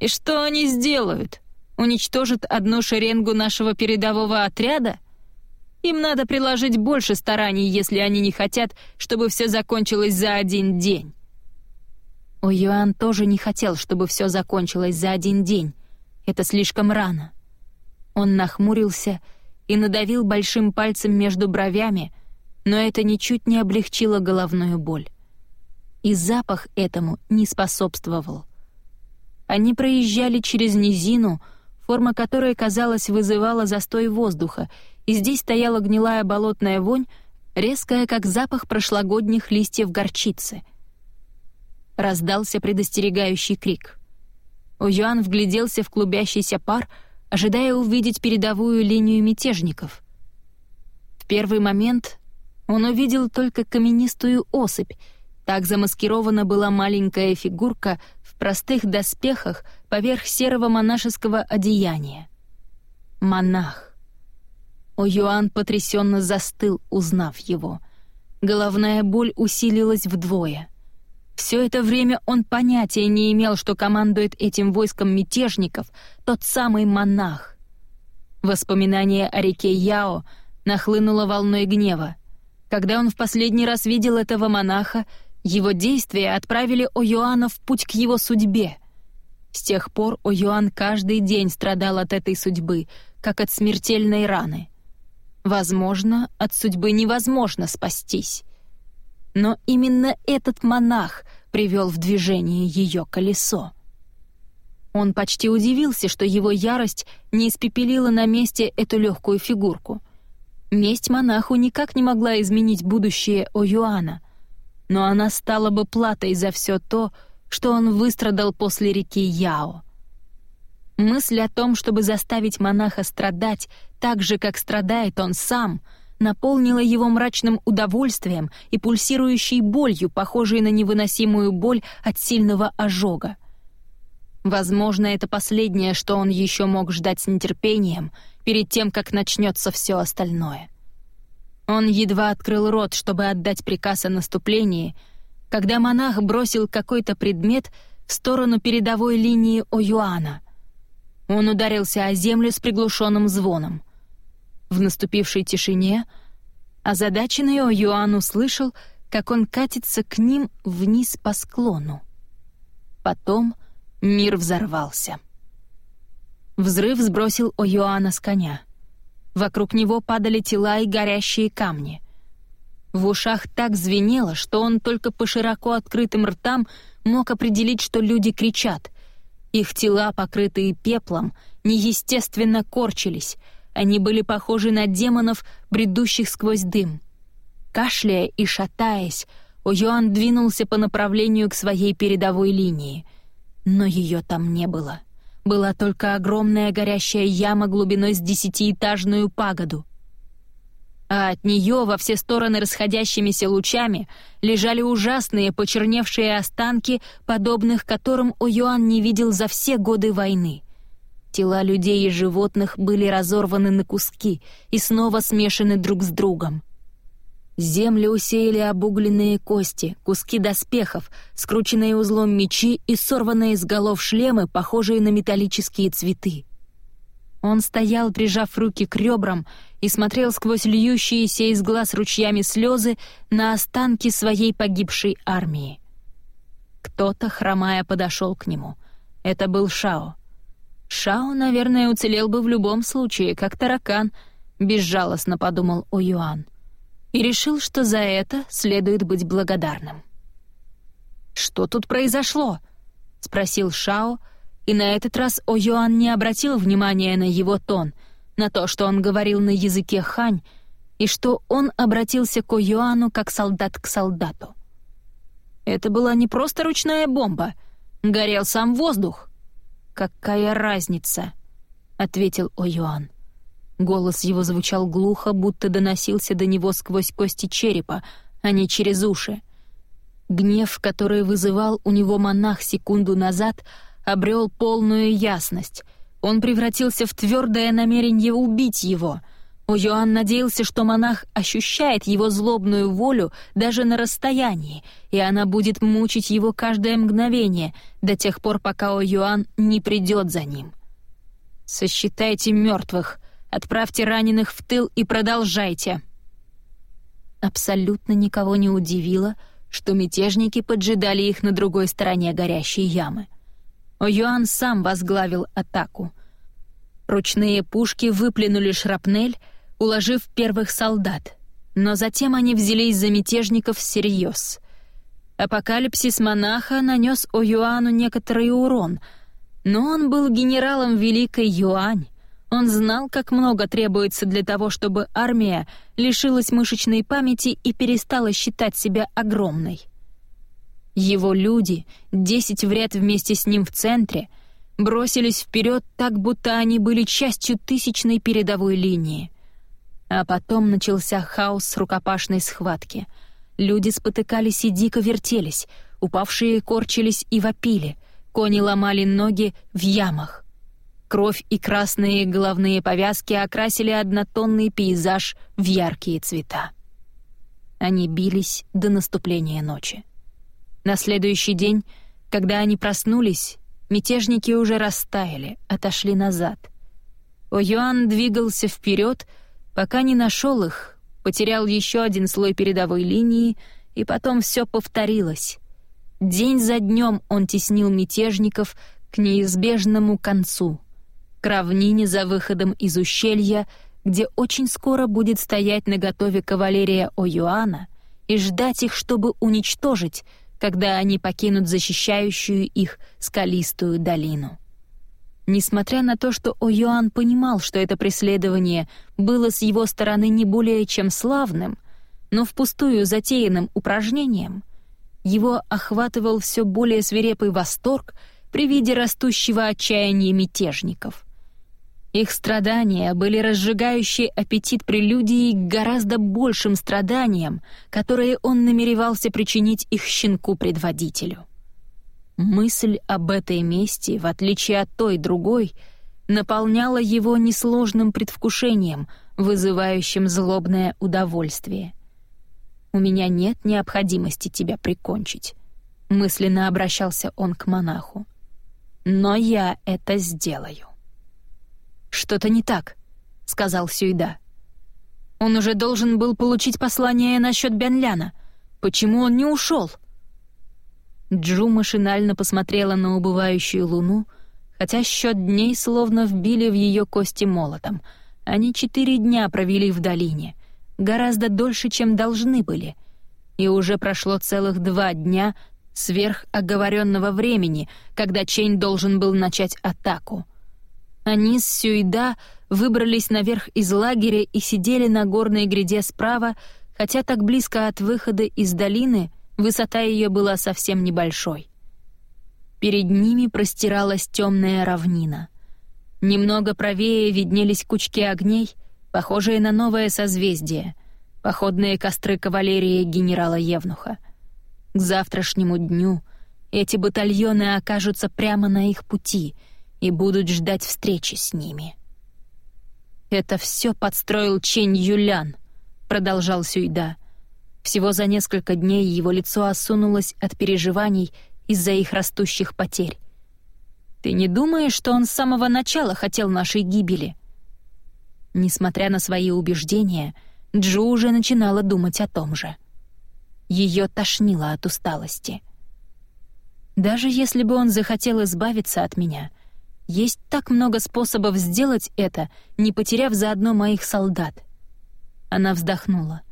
«И что они сделают? Уничтожат одну шеренгу нашего передового отряда? Им надо приложить больше стараний, если они не хотят, чтобы все закончилось за один день». О Юан тоже не хотел, чтобы все закончилось за один день. Это слишком рано. Он нахмурился и надавил большим пальцем между бровями, но это ничуть не облегчило головную боль. И запах этому не способствовал. Они проезжали через низину, форма которой, казалось, вызывала застой воздуха, и здесь стояла гнилая болотная вонь, резкая, как запах прошлогодних листьев горчицы. Раздался предостерегающий крик. О'Юан вгляделся в клубящийся пар, ожидая увидеть передовую линию мятежников. В первый момент он увидел только каменистую особь, так замаскирована была маленькая фигурка в простых доспехах поверх серого монашеского одеяния. Монах. О'Юан потрясенно застыл, узнав его. Головная боль усилилась вдвое. Все это время он понятия не имел, что командует этим войском мятежников тот самый монах. Воспоминание о реке Яо нахлынуло волной гнева. Когда он в последний раз видел этого монаха, его действия отправили О'Юана в путь к его судьбе. С тех пор О'Юан каждый день страдал от этой судьбы, как от смертельной раны. Возможно, от судьбы невозможно спастись. Но именно этот монах привел в движение ее колесо. Он почти удивился, что его ярость не испепелила на месте эту легкую фигурку. Месть монаху никак не могла изменить будущее О'Юана, но она стала бы платой за все то, что он выстрадал после реки Яо. Мысль о том, чтобы заставить монаха страдать так же, как страдает он сам — наполнила его мрачным удовольствием и пульсирующей болью, похожей на невыносимую боль от сильного ожога. Возможно, это последнее, что он еще мог ждать с нетерпением перед тем, как начнется все остальное. Он едва открыл рот, чтобы отдать приказ о наступлении, когда монах бросил какой-то предмет в сторону передовой линии О'Юана. Он ударился о землю с приглушенным звоном — в наступившей тишине озадаченный О'Юан услышал, как он катится к ним вниз по склону. Потом мир взорвался. Взрыв сбросил О'Юана с коня. Вокруг него падали тела и горящие камни. В ушах так звенело, что он только по широко открытым ртам мог определить, что люди кричат. Их тела, покрытые пеплом, неестественно корчились — они были похожи на демонов, бредущих сквозь дым. Кашляя и шатаясь, О'Юан двинулся по направлению к своей передовой линии. Но ее там не было. Была только огромная горящая яма глубиной с десятиэтажную пагоду. А от нее во все стороны расходящимися лучами лежали ужасные почерневшие останки, подобных которым О'Юан не видел за все годы войны — Тела людей и животных были разорваны на куски и снова смешаны друг с другом. Землю усеяли обугленные кости, куски доспехов, скрученные узлом мечи и сорванные с голов шлемы, похожие на металлические цветы. Он стоял, прижав руки к ребрам, и смотрел сквозь льющиеся из глаз ручьями слезы на останки своей погибшей армии. Кто-то, хромая, подошел к нему. Это был Шао. Шао, наверное, уцелел бы в любом случае, как таракан, безжалостно подумал О Юан. И решил, что за это следует быть благодарным. «Что тут произошло?» — спросил Шао, и на этот раз О Юан не обратил внимания на его тон, на то, что он говорил на языке хань, и что он обратился к О Юану как солдат к солдату. Это была не просто ручная бомба, горел сам воздух. «Какая разница?» — ответил О'Юан. Голос его звучал глухо, будто доносился до него сквозь кости черепа, а не через уши. Гнев, который вызывал у него монах секунду назад, обрел полную ясность. Он превратился в твердое намерение убить его — Йоанн надеялся, что монах ощущает его злобную волю даже на расстоянии, и она будет мучить его каждое мгновение, до тех пор, пока Йоанн не придет за ним. «Сосчитайте мертвых, отправьте раненых в тыл и продолжайте». Абсолютно никого не удивило, что мятежники поджидали их на другой стороне горящей ямы. О'Юан сам возглавил атаку. Ручные пушки выплюнули шрапнель, уложив первых солдат. Но затем они взялись за мятежников всерьез. Апокалипсис монаха нанес О'Юану некоторый урон, но он был генералом Великой Юань. Он знал, как много требуется для того, чтобы армия лишилась мышечной памяти и перестала считать себя огромной. Его люди, десять в ряд вместе с ним в центре, бросились вперед так, будто они были частью тысячной передовой линии. А потом начался хаос рукопашной схватки. Люди спотыкались и дико вертелись, упавшие корчились и вопили, кони ломали ноги в ямах. Кровь и красные головные повязки окрасили однотонный пейзаж в яркие цвета. Они бились до наступления ночи. На следующий день, когда они проснулись, мятежники уже растаяли, отошли назад. О'Юан двигался вперед, пока не нашел их, потерял еще один слой передовой линии, и потом все повторилось. День за днем он теснил мятежников к неизбежному концу, к равнине за выходом из ущелья, где очень скоро будет стоять наготове кавалерия О'Юана и ждать их, чтобы уничтожить, когда они покинут защищающую их скалистую долину. Несмотря на то, что О'Юан понимал, что это преследование было с его стороны не более чем славным, но впустую затеянным упражнением, его охватывал все более свирепый восторг при виде растущего отчаяния мятежников. Их страдания были разжигающие аппетит прелюдией к гораздо большим страданиям, которые он намеревался причинить их щенку-предводителю. Мысль об этой мести, в отличие от той другой, наполняла его несложным предвкушением, вызывающим злобное удовольствие. «У меня нет необходимости тебя прикончить», — мысленно обращался он к монаху. «Но я это сделаю». «Что-то не так», — сказал Сюйда. «Он уже должен был получить послание насчет Бянляна. Почему он не ушел?» Джу машинально посмотрела на убывающую луну, хотя счет дней словно вбили в ее кости молотом. Они четыре дня провели в долине, гораздо дольше, чем должны были. И уже прошло целых два дня сверх оговоренного времени, когда Чейн должен был начать атаку. Они с Сюйда выбрались наверх из лагеря и сидели на горной гряде справа, хотя так близко от выхода из долины — Высота ее была совсем небольшой. Перед ними простиралась темная равнина. Немного правее виднелись кучки огней, похожие на новое созвездие, походные костры кавалерии генерала Евнуха. К завтрашнему дню эти батальоны окажутся прямо на их пути и будут ждать встречи с ними. «Это все подстроил Чень Юлян», — продолжал Сюйда. Всего за несколько дней его лицо осунулось от переживаний из-за их растущих потерь. «Ты не думаешь, что он с самого начала хотел нашей гибели?» Несмотря на свои убеждения, Джу уже начинала думать о том же. Ее тошнило от усталости. «Даже если бы он захотел избавиться от меня, есть так много способов сделать это, не потеряв заодно моих солдат». Она вздохнула.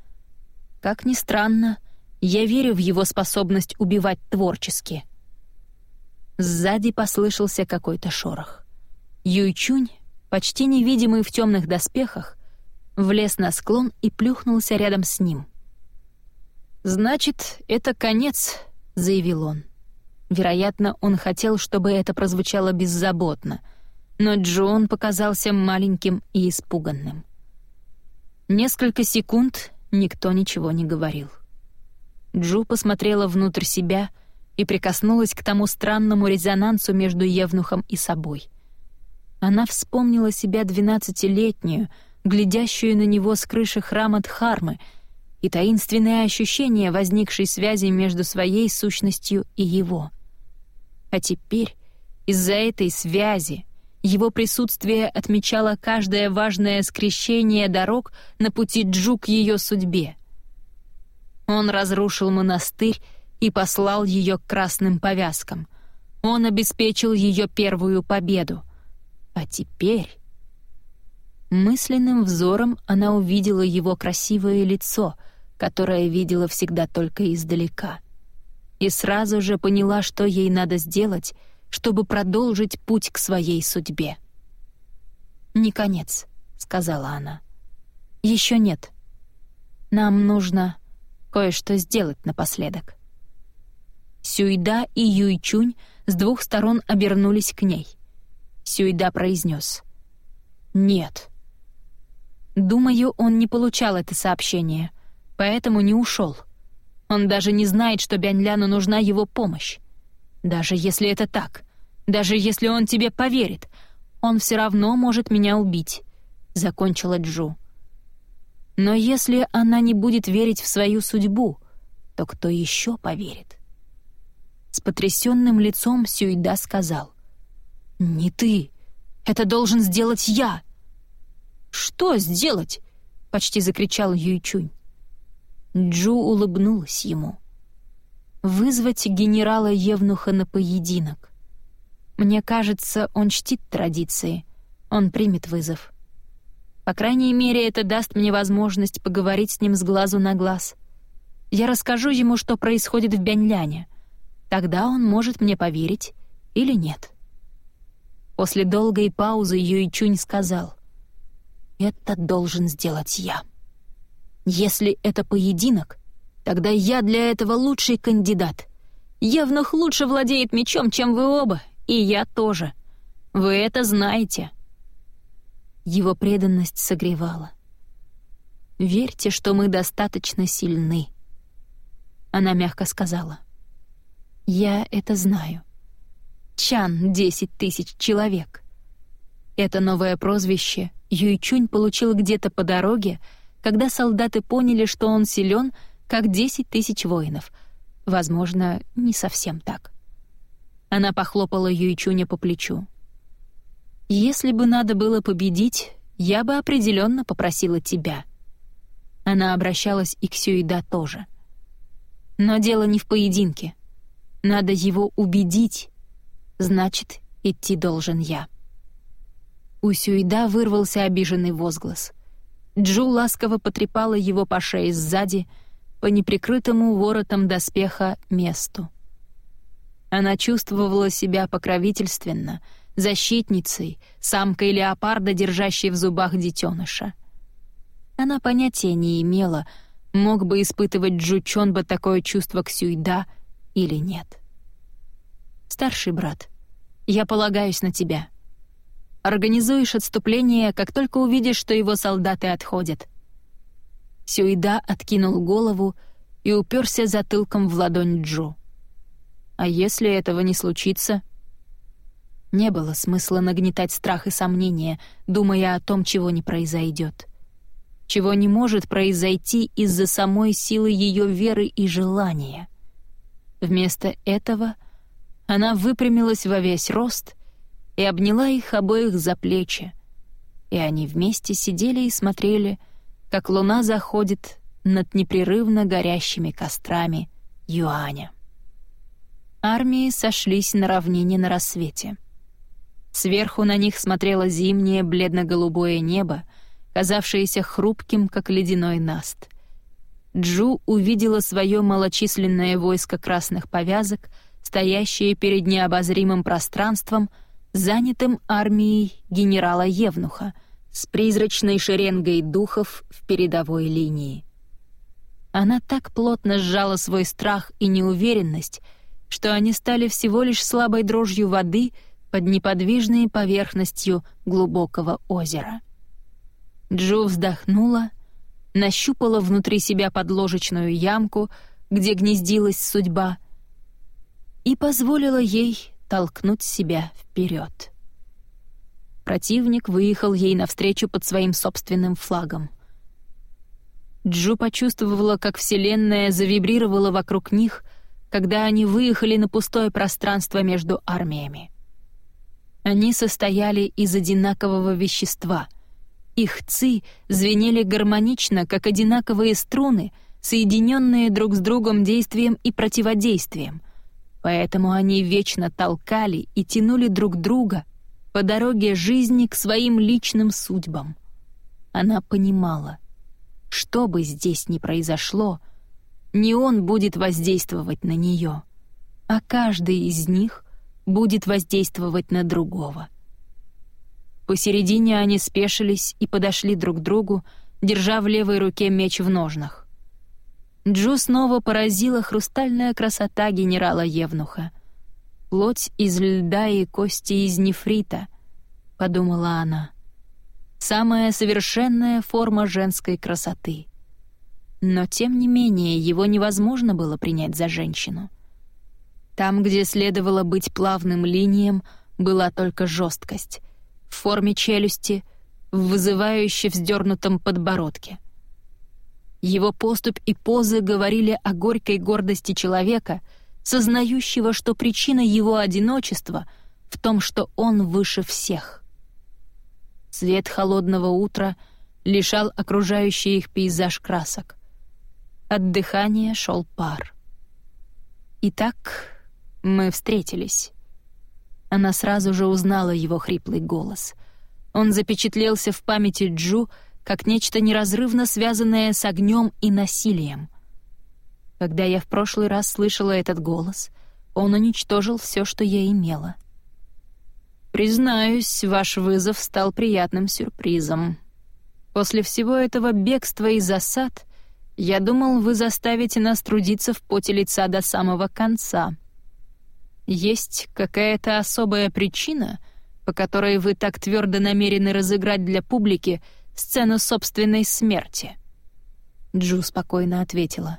Как ни странно, я верю в его способность убивать творчески. Сзади послышался какой-то шорох. Юйчунь, почти невидимый в темных доспехах, влез на склон и плюхнулся рядом с ним. «Значит, это конец», — заявил он. Вероятно, он хотел, чтобы это прозвучало беззаботно, но Джон показался маленьким и испуганным. Несколько секунд Никто ничего не говорил. Джу посмотрела внутрь себя и прикоснулась к тому странному резонансу между Евнухом и собой. Она вспомнила себя двенадцатилетнюю, глядящую на него с крыши храма Дхармы, и таинственное ощущение возникшей связи между своей сущностью и его. А теперь из-за этой связи его присутствие отмечало каждое важное скрещение дорог на пути Джу к ее судьбе. Он разрушил монастырь и послал ее к красным повязкам. Он обеспечил ее первую победу. А теперь... Мысленным взором она увидела его красивое лицо, которое видела всегда только издалека. И сразу же поняла, что ей надо сделать — чтобы продолжить путь к своей судьбе. «Не конец», — сказала она. «Еще нет. Нам нужно кое-что сделать напоследок». Сюйда и Юйчунь с двух сторон обернулись к ней. Сюйда произнес. «Нет». Думаю, он не получал это сообщение, поэтому не ушел. Он даже не знает, что Бяньляну нужна его помощь. Даже если это так, даже если он тебе поверит, он все равно может меня убить», — закончила Джу. «Но если она не будет верить в свою судьбу, то кто еще поверит?» С потрясенным лицом Сюйда сказал. «Не ты. Это должен сделать я». «Что сделать?» — почти закричал Юйчунь. Джу улыбнулась ему. «Вызвать генерала Евнуха на поединок. Мне кажется, он чтит традиции. Он примет вызов. По крайней мере, это даст мне возможность поговорить с ним с глазу на глаз. Я расскажу ему, что происходит в Бяньляне. Тогда он может мне поверить или нет». После долгой паузы Юйчунь сказал. «Это должен сделать я. Если это поединок, тогда я для этого лучший кандидат. Евнух лучше владеет мечом, чем вы оба, и я тоже. Вы это знаете». Его преданность согревала. «Верьте, что мы достаточно сильны», — она мягко сказала. «Я это знаю. Чан — десять тысяч человек. Это новое прозвище Юйчунь получил где-то по дороге, когда солдаты поняли, что он силен, как десять тысяч воинов. Возможно, не совсем так. Она похлопала Юйчуня по плечу. «Если бы надо было победить, я бы определенно попросила тебя». Она обращалась и к Сюида тоже. «Но дело не в поединке. Надо его убедить, Значит, идти должен я. У Сюида вырвался обиженный возглас. Джу ласково потрепала его по шее сзади, по неприкрытому воротом доспеха месту. Она чувствовала себя покровительственно, защитницей, самкой леопарда, держащей в зубах детеныша. Она понятия не имела, мог бы испытывать Джу Чонба такое чувство к Сюйда или нет. «Старший брат, я полагаюсь на тебя. Организуешь отступление, как только увидишь, что его солдаты отходят». Сюида откинул голову и уперся затылком в ладонь Джо. «А если этого не случится?» Не было смысла нагнетать страх и сомнения, думая о том, чего не произойдет. Чего не может произойти из-за самой силы ее веры и желания. Вместо этого — она выпрямилась во весь рост и обняла их обоих за плечи, и они вместе сидели и смотрели, как луна заходит над непрерывно горящими кострами Юаня. Армии сошлись на равнине на рассвете. Сверху на них смотрело зимнее бледно-голубое небо, казавшееся хрупким, как ледяной наст. Джу увидела свое малочисленное войско красных повязок — стоящие перед необозримым пространством, занятым армией генерала Евнуха с призрачной шеренгой духов в передовой линии. Она так плотно сжала свой страх и неуверенность, что они стали всего лишь слабой дрожью воды под неподвижной поверхностью глубокого озера. Джо вздохнула, нащупала внутри себя подложечную ямку, где гнездилась судьба — и позволила ей толкнуть себя вперед. Противник выехал ей навстречу под своим собственным флагом. Джу почувствовала, как Вселенная завибрировала вокруг них, когда они выехали на пустое пространство между армиями. Они состояли из одинакового вещества. Их ци звенели гармонично, как одинаковые струны, соединенные друг с другом действием и противодействием — Поэтому они вечно толкали и тянули друг друга по дороге жизни к своим личным судьбам. Она понимала, что бы здесь ни произошло, не он будет воздействовать на нее, а каждый из них будет воздействовать на другого. Посередине они спешились и подошли друг к другу, держа в левой руке меч в ножнах. Джо снова поразила хрустальная красота генерала Евнуха. Плоть из льда и кости из нефрита, подумала она. Самая совершенная форма женской красоты. Но тем не менее его невозможно было принять за женщину. Там, где следовало быть плавным линиям, была только жесткость в форме челюсти, в вызывающе вздернутом подбородке. Его поступь и позы говорили о горькой гордости человека, сознающего, что причина его одиночества в том, что он выше всех. Свет холодного утра лишал окружающий их пейзаж красок. От дыхания шел пар. Итак, мы встретились. Она сразу же узнала его хриплый голос. Он запечатлелся в памяти Джу как нечто неразрывно связанное с огнем и насилием. Когда я в прошлый раз слышала этот голос, он уничтожил все, что я имела. «Признаюсь, ваш вызов стал приятным сюрпризом. После всего этого бегства и засад я думал, вы заставите нас трудиться в поте лица до самого конца», есть какая-то особая причина, по которой вы так твердо намерены разыграть для публики сцену собственной смерти?» Джу спокойно ответила.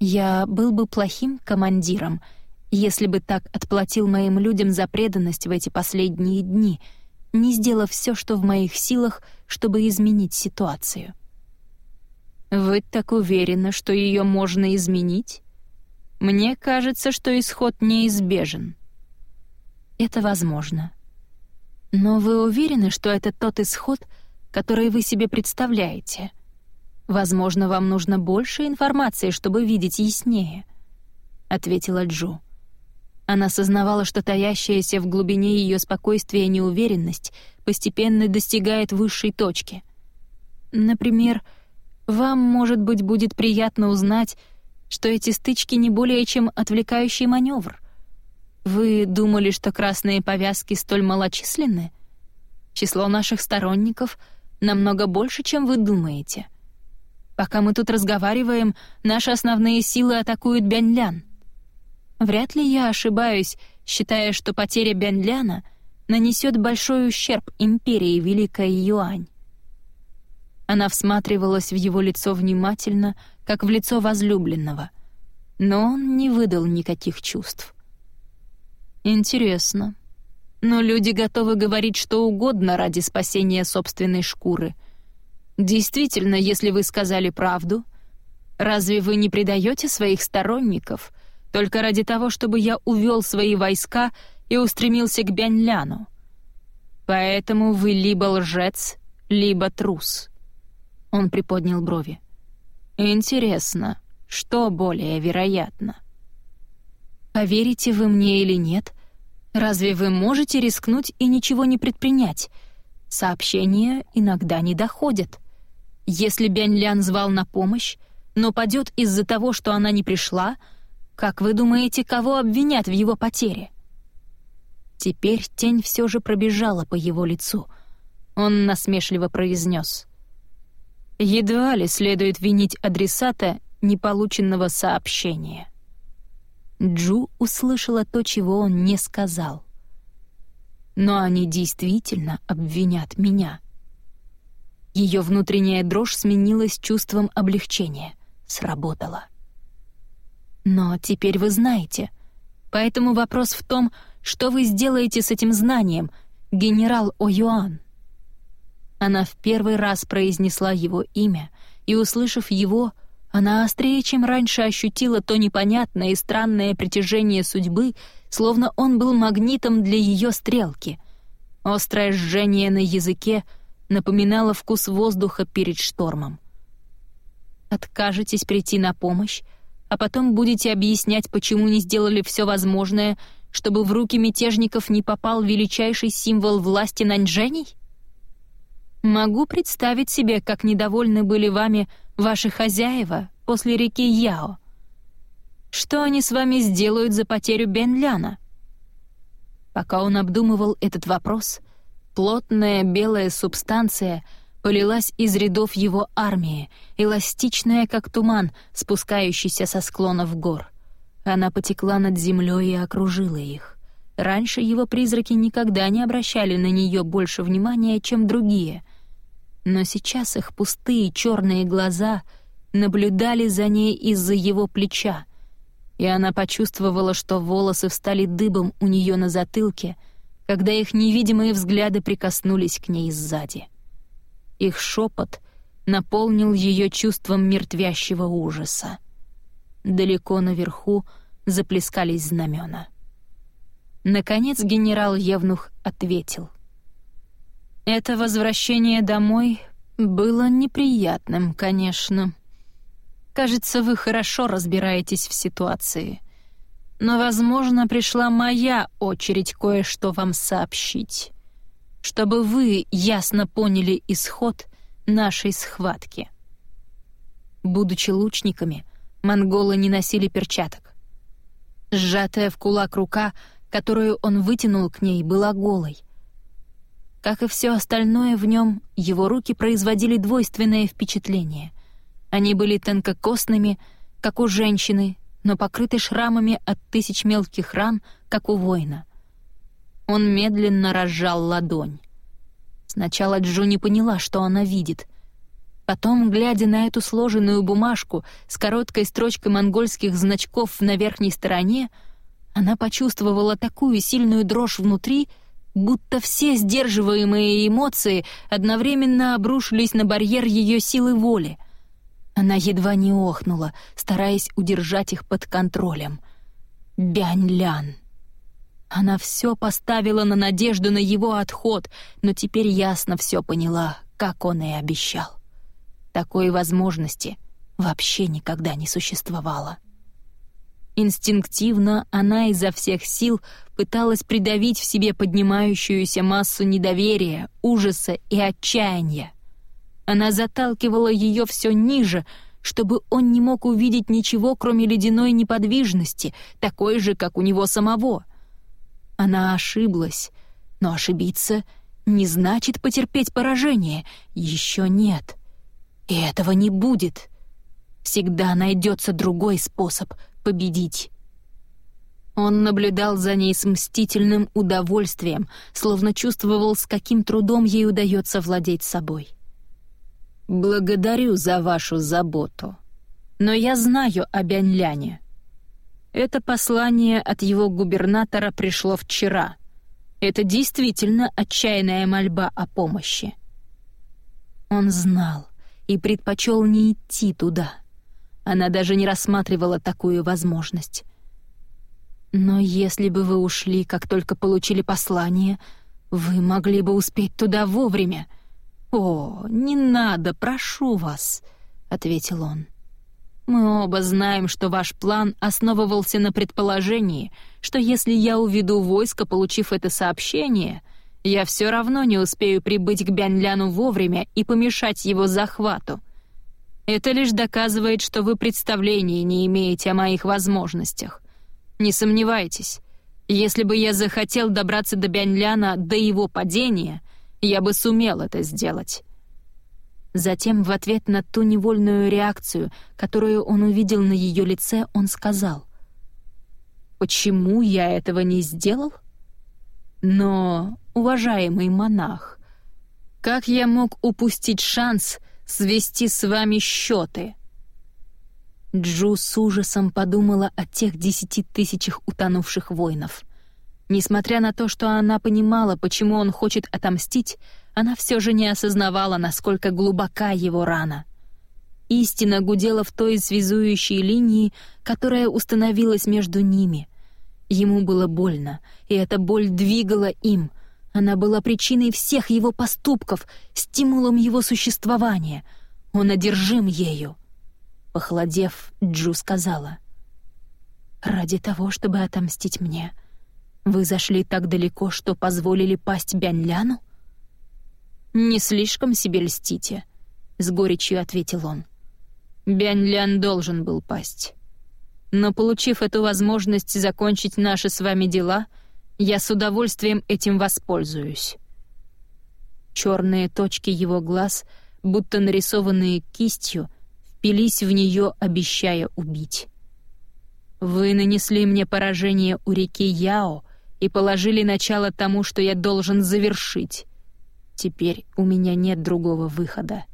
«Я был бы плохим командиром, если бы так отплатил моим людям за преданность в эти последние дни, не сделав все, что в моих силах, чтобы изменить ситуацию». «Вы так уверены, что ее можно изменить?» Мне кажется, что исход неизбежен. Это возможно. Но вы уверены, что это тот исход, который вы себе представляете? Возможно, вам нужно больше информации, чтобы видеть яснее, ответила Джо. Она сознавала, что таящаяся в глубине ее спокойствия неуверенность постепенно достигает высшей точки. Например, вам, может быть, будет приятно узнать, что эти стычки не более чем отвлекающий маневр. Вы думали, что красные повязки столь малочисленны? Число наших сторонников намного больше, чем вы думаете. Пока мы тут разговариваем, наши основные силы атакуют Бяньлян. Вряд ли я ошибаюсь, считая, что потеря Бяньляна нанесет большой ущерб империи Великая Юань. Она всматривалась в его лицо внимательно, как в лицо возлюбленного. Но он не выдал никаких чувств. «Интересно. Но люди готовы говорить что угодно ради спасения собственной шкуры. Действительно, если вы сказали правду, разве вы не предаете своих сторонников только ради того, чтобы я увел свои войска и устремился к Бяньляну? Поэтому вы либо лжец, либо трус». Он приподнял брови. Интересно, что более вероятно? Поверите вы мне или нет, разве вы можете рискнуть и ничего не предпринять? Сообщения иногда не доходят. Если Бянь-Лян звал на помощь, но падет из-за того, что она не пришла, как вы думаете, кого обвинят в его потере? Теперь тень все же пробежала по его лицу. Он насмешливо произнес — едва ли следует винить адресата неполученного сообщения. Джу услышала то, чего он не сказал. Но они действительно обвинят меня. Ее внутренняя дрожь сменилась чувством облегчения. Сработала. Но теперь вы знаете. Поэтому вопрос в том, что вы сделаете с этим знанием, генерал О'Юан. Она в первый раз произнесла его имя, и, услышав его, она острее, чем раньше ощутила то непонятное и странное притяжение судьбы, словно он был магнитом для ее стрелки. Острое жжение на языке напоминало вкус воздуха перед штормом. Откажетесь прийти на помощь, а потом будете объяснять, почему не сделали все возможное, чтобы в руки мятежников не попал величайший символ власти Наньжэней? Могу представить себе, как недовольны были вами ваши хозяева после реки Яо. Что они с вами сделают за потерю Бенляна? Пока он обдумывал этот вопрос, плотная белая субстанция полилась из рядов его армии, эластичная, как туман, спускающийся со склонов гор. Она потекла над землей и окружила их. Раньше его призраки никогда не обращали на нее больше внимания, чем другие. Но сейчас их пустые черные глаза наблюдали за ней из-за его плеча, и она почувствовала, что волосы встали дыбом у нее на затылке, когда их невидимые взгляды прикоснулись к ней сзади. Их шепот наполнил ее чувством мертвящего ужаса. Далеко наверху заплескались знамена. Наконец генерал Евнух ответил. «Это возвращение домой было неприятным, конечно. Кажется, вы хорошо разбираетесь в ситуации. Но, возможно, пришла моя очередь кое-что вам сообщить, чтобы вы ясно поняли исход нашей схватки». Будучи лучниками, монголы не носили перчаток. Сжатая в кулак рука — которую он вытянул к ней, была голой. Как и все остальное в нем, его руки производили двойственное впечатление. Они были тонкокосными, как у женщины, но покрыты шрамами от тысяч мелких ран, как у воина. Он медленно разжал ладонь. Сначала Джу не поняла, что она видит. Потом, глядя на эту сложенную бумажку с короткой строчкой монгольских значков на верхней стороне, она почувствовала такую сильную дрожь внутри, будто все сдерживаемые эмоции одновременно обрушились на барьер ее силы воли. Она едва не охнула, стараясь удержать их под контролем. Бянь-лян. Она все поставила на надежду на его отход, но теперь ясно все поняла, как он и обещал. Такой возможности вообще никогда не существовало. Инстинктивно она изо всех сил пыталась придавить в себе поднимающуюся массу недоверия, ужаса и отчаяния. Она заталкивала ее все ниже, чтобы он не мог увидеть ничего, кроме ледяной неподвижности, такой же, как у него самого. Она ошиблась, но ошибиться не значит потерпеть поражение. Еще нет. И этого не будет. Всегда найдется другой способ победить. Он наблюдал за ней с мстительным удовольствием, словно чувствовал, с каким трудом ей удается владеть собой. «Благодарю за вашу заботу. Но я знаю о Бяньляне. Это послание от его губернатора пришло вчера. Это действительно отчаянная мольба о помощи». Он знал и предпочел не идти туда — она даже не рассматривала такую возможность. Но если бы вы ушли, как только получили послание, вы могли бы успеть туда вовремя. О, не надо, прошу вас, ответил он. Мы оба знаем, что ваш план основывался на предположении, что если я уведу войско, получив это сообщение, я все равно не успею прибыть к Бяньляну вовремя и помешать его захвату. Это лишь доказывает, что вы представления не имеете о моих возможностях. Не сомневайтесь, если бы я захотел добраться до Бяньляна до его падения, я бы сумел это сделать». Затем, в ответ на ту невольную реакцию, которую он увидел на ее лице, он сказал. «Почему я этого не сделал? Но, уважаемый монах, как я мог упустить шанс свести с вами счеты». Джу с ужасом подумала о тех десяти тысячах утонувших воинов. Несмотря на то, что она понимала, почему он хочет отомстить, она все же не осознавала, насколько глубока его рана. Истина гудела в той связующей линии, которая установилась между ними. Ему было больно, и эта боль двигала им — она была причиной всех его поступков, стимулом его существования. Он одержим ею. Похолодев, Джу сказала. «Ради того, чтобы отомстить мне, вы зашли так далеко, что позволили пасть Бяньляну?» «Не слишком себе льстите», — с горечью ответил он. «Бяньлян должен был пасть. Но, получив эту возможность закончить наши с вами дела, — я с удовольствием этим воспользуюсь. Черные точки его глаз, будто нарисованные кистью, впились в нее, обещая убить. Вы нанесли мне поражение у реки Яо и положили начало тому, что я должен завершить. Теперь у меня нет другого выхода.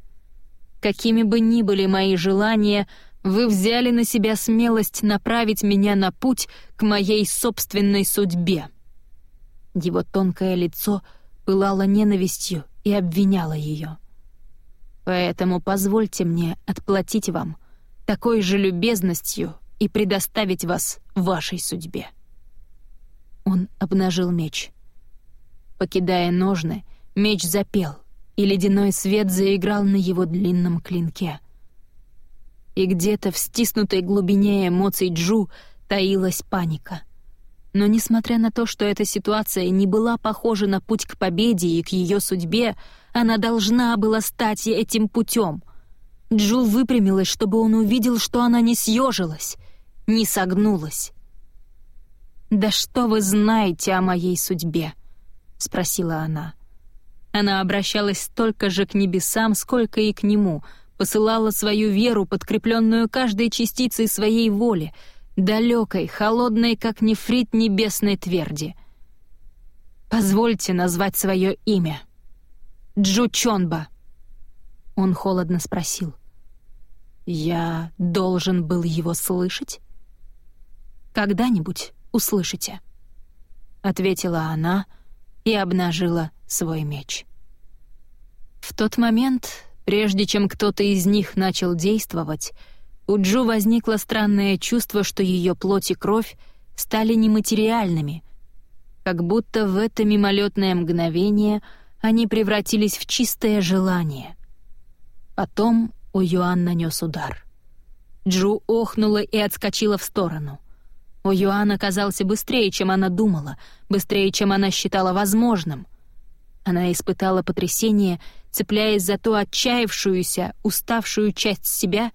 Какими бы ни были мои желания, вы взяли на себя смелость направить меня на путь к моей собственной судьбе». Его тонкое лицо пылало ненавистью и обвиняло ее. «Поэтому позвольте мне отплатить вам такой же любезностью и предоставить вас вашей судьбе». Он обнажил меч. Покидая ножны, меч запел, и ледяной свет заиграл на его длинном клинке. И где-то в стиснутой глубине эмоций Джу таилась паника. Но несмотря на то, что эта ситуация не была похожа на путь к победе и к ее судьбе, она должна была стать этим путем. Джу выпрямилась, чтобы он увидел, что она не съежилась, не согнулась. «Да что вы знаете о моей судьбе?» — спросила она. Она обращалась столько же к небесам, сколько и к нему, посылала свою веру, подкрепленную каждой частицей своей воли, далекой, холодной, как нефрит небесной тверди. «Позвольте назвать свое имя. Джучонба». Он холодно спросил. «Я должен был его слышать?» «Когда-нибудь услышите», — ответила она и обнажила свой меч. В тот момент, прежде чем кто-то из них начал действовать, у Джу возникло странное чувство, что ее плоть и кровь стали нематериальными, как будто в это мимолетное мгновение они превратились в чистое желание. Потом у Юан нанес удар. Джу охнула и отскочила в сторону. У Юан оказался быстрее, чем она думала, быстрее, чем она считала возможным. Она испытала потрясение, цепляясь за ту отчаявшуюся, уставшую часть себя,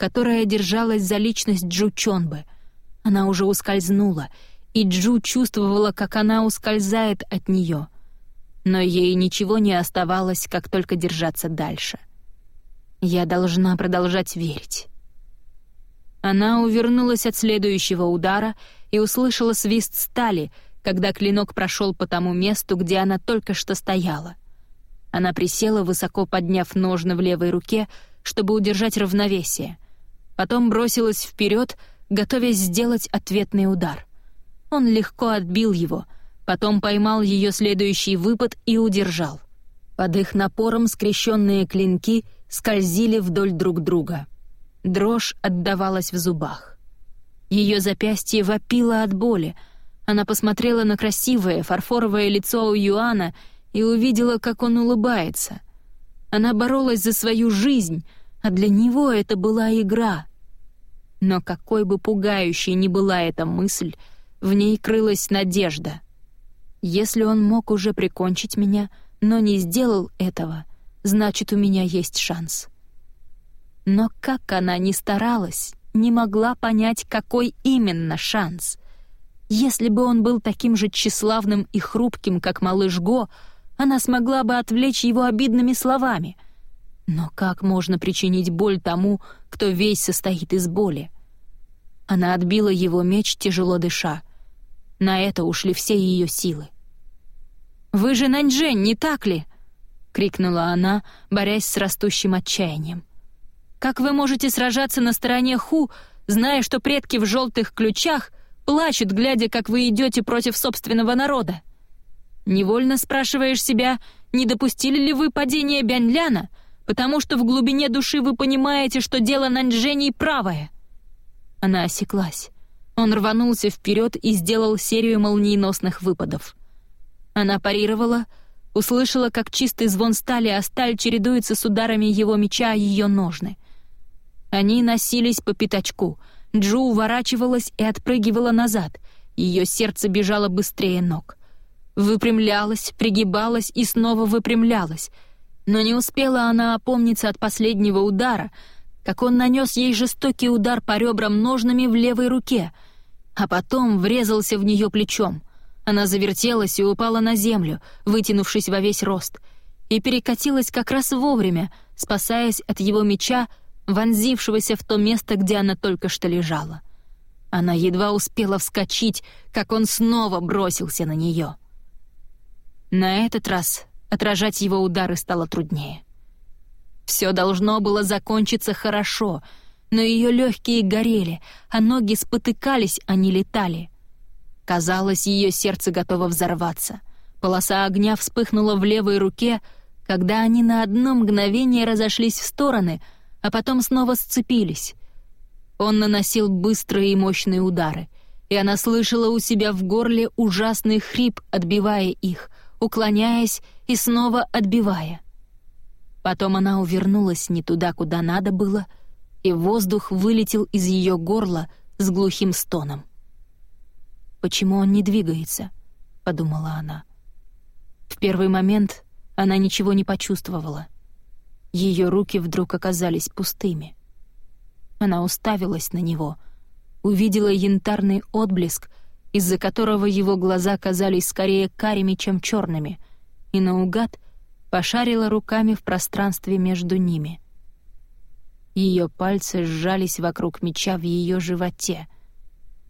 которая держалась за личность Джу Чонбы. Она уже ускользнула, и Джу чувствовала, как она ускользает от нее. Но ей ничего не оставалось, как только держаться дальше. Я должна продолжать верить. Она увернулась от следующего удара и услышала свист стали — когда клинок прошел по тому месту, где она только что стояла. Она присела, высоко подняв ножны в левой руке, чтобы удержать равновесие. Потом бросилась вперед, готовясь сделать ответный удар. Он легко отбил его, потом поймал ее следующий выпад и удержал. Под их напором скрещенные клинки скользили вдоль друг друга. Дрожь отдавалась в зубах. Ее запястье вопило от боли — она посмотрела на красивое фарфоровое лицо у Юана и увидела, как он улыбается. Она боролась за свою жизнь, а для него это была игра. Но какой бы пугающей ни была эта мысль, в ней крылась надежда. Если он мог уже прикончить меня, но не сделал этого, значит, у меня есть шанс. Но как она ни старалась, не могла понять, какой именно шанс. Если бы он был таким же тщеславным и хрупким, как малыш Го, она смогла бы отвлечь его обидными словами. Но как можно причинить боль тому, кто весь состоит из боли? Она отбила его меч, тяжело дыша. На это ушли все ее силы. «Вы же Наньчжэнь, не так ли?» — крикнула она, борясь с растущим отчаянием. «Как вы можете сражаться на стороне Ху, зная, что предки в желтых ключах плачет, глядя, как вы идете против собственного народа. Невольно спрашиваешь себя, не допустили ли вы падения Бяньляна, потому что в глубине души вы понимаете, что дело Наньчжэней правое. Она осеклась. Он рванулся вперед и сделал серию молниеносных выпадов. Она парировала, услышала, как чистый звон стали, а сталь чередуется с ударами его меча о ее ножны. Они носились по пятачку — Джу уворачивалась и отпрыгивала назад. Ее сердце бежало быстрее ног. Выпрямлялась, пригибалась и снова выпрямлялась. Но не успела она опомниться от последнего удара, как он нанес ей жестокий удар по ребрам ножными в левой руке, а потом врезался в нее плечом. Она завертелась и упала на землю, вытянувшись во весь рост, и перекатилась как раз вовремя, спасаясь от его меча вонзившегося в то место, где она только что лежала. Она едва успела вскочить, как он снова бросился на нее. На этот раз отражать его удары стало труднее. Все должно было закончиться хорошо, но ее легкие горели, а ноги спотыкались, а не летали. Казалось, ее сердце готово взорваться. Полоса огня вспыхнула в левой руке, когда они на одно мгновение разошлись в стороны, а потом снова сцепились. Он наносил быстрые и мощные удары, и она слышала у себя в горле ужасный хрип, отбивая их, уклоняясь и снова отбивая. Потом она увернулась не туда, куда надо было, и воздух вылетел из ее горла с глухим стоном. «Почему он не двигается?» — подумала она. В первый момент она ничего не почувствовала. Ее руки вдруг оказались пустыми. Она уставилась на него, увидела янтарный отблеск, из-за которого его глаза казались скорее карими, чем черными, и наугад пошарила руками в пространстве между ними. Ее пальцы сжались вокруг меча в ее животе,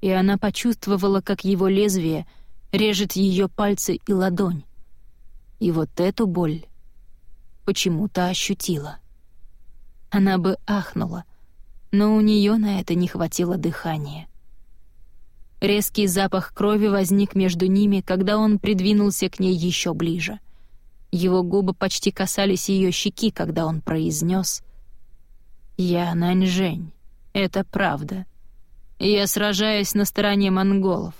и она почувствовала, как его лезвие режет ее пальцы и ладонь. И вот эту боль почему-то ощутила. Она бы ахнула, но у нее на это не хватило дыхания. Резкий запах крови возник между ними, когда он придвинулся к ней еще ближе. Его губы почти касались ее щеки, когда он произнес «Я Наньжень, это правда. Я сражаюсь на стороне монголов.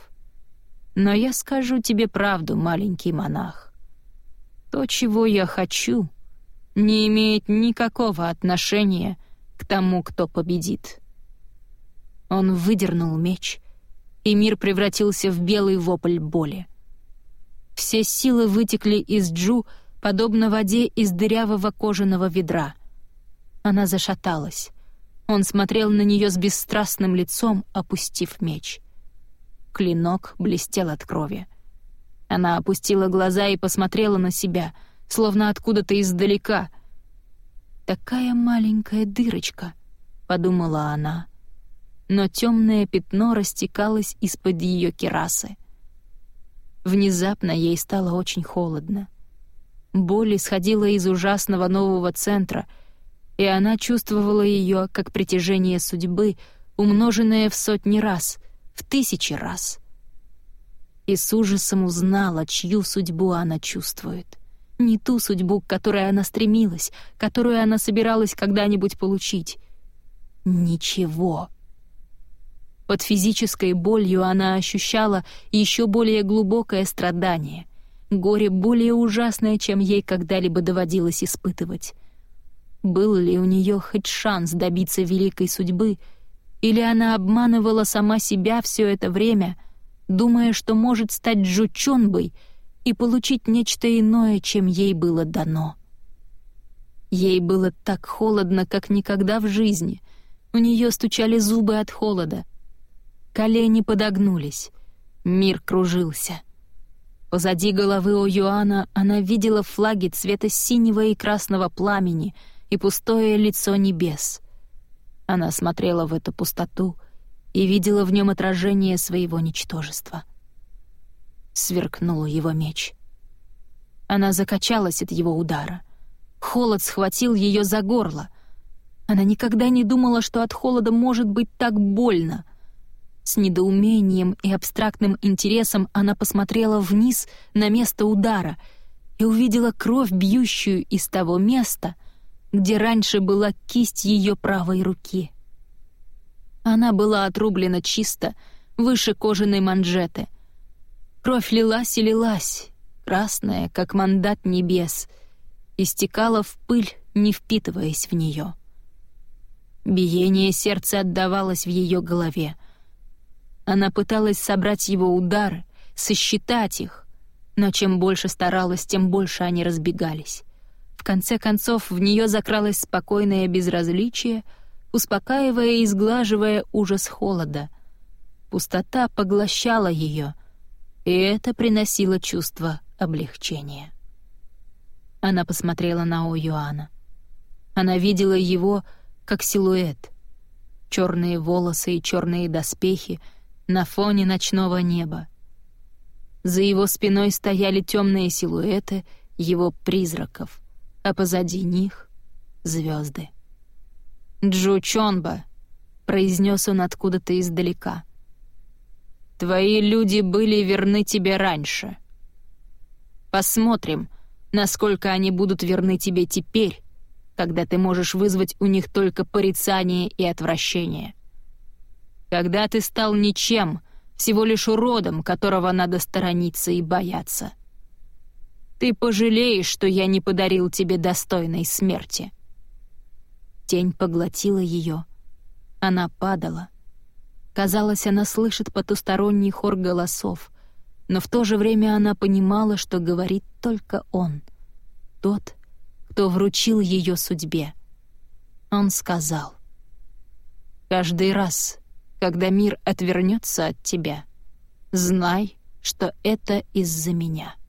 Но я скажу тебе правду, маленький монах. То, чего я хочу, не имеет никакого отношения к тому, кто победит. Он выдернул меч, и мир превратился в белый вопль боли. Все силы вытекли из Джу, подобно воде из дырявого кожаного ведра. Она зашаталась. Он смотрел на нее с бесстрастным лицом, опустив меч. Клинок блестел от крови. Она опустила глаза и посмотрела на себя, словно откуда-то издалека. «Такая маленькая дырочка», — подумала она. Но темное пятно растекалось из-под ее керасы. Внезапно ей стало очень холодно. Боль исходила из ужасного нового центра, и она чувствовала ее как притяжение судьбы, умноженное в сотни раз, в тысячи раз — и с ужасом узнала, чью судьбу она чувствует. Не ту судьбу, к которой она стремилась, которую она собиралась когда-нибудь получить. Ничего. Под физической болью она ощущала еще более глубокое страдание, горе более ужасное, чем ей когда-либо доводилось испытывать. Был ли у нее хоть шанс добиться великой судьбы, или она обманывала сама себя все это время — думая, что может стать Джучонбой и получить нечто иное, чем ей было дано. Ей было так холодно, как никогда в жизни. У нее стучали зубы от холода. Колени подогнулись. Мир кружился. Позади головы у Юана она видела флаги цвета синего и красного пламени и пустое лицо небес. Она смотрела в эту пустоту — и видела в нем отражение своего ничтожества. Сверкнул его меч. Она закачалась от его удара. Холод схватил ее за горло. Она никогда не думала, что от холода может быть так больно. С недоумением и абстрактным интересом она посмотрела вниз на место удара и увидела кровь, бьющую из того места, где раньше была кисть ее правой руки. Она была отрублена чисто, выше кожаной манжеты. Кровь лилась и лилась, красная, как мандат небес, и стекала в пыль, не впитываясь в нее. Биение сердца отдавалось в ее голове. Она пыталась собрать его удары, сосчитать их, но чем больше старалась, тем больше они разбегались. В конце концов, в нее закралось спокойное безразличие — успокаивая и сглаживая ужас холода. Пустота поглощала ее, и это приносило чувство облегчения. Она посмотрела на О'Юана. Она видела его как силуэт. Черные волосы и черные доспехи, на фоне ночного неба. За его спиной стояли темные силуэты его призраков, а позади них — звезды. «Джу Чонба», — произнес он откуда-то издалека. «Твои люди были верны тебе раньше. Посмотрим, насколько они будут верны тебе теперь, когда ты можешь вызвать у них только порицание и отвращение. Когда ты стал ничем, всего лишь уродом, которого надо сторониться и бояться. Ты пожалеешь, что я не подарил тебе достойной смерти». Тень поглотила ее. Она падала. Казалось, она слышит потусторонний хор голосов, но в то же время она понимала, что говорит только он. Тот, кто вручил ее судьбе. Он сказал. «Каждый раз, когда мир отвернется от тебя, знай, что это из-за меня».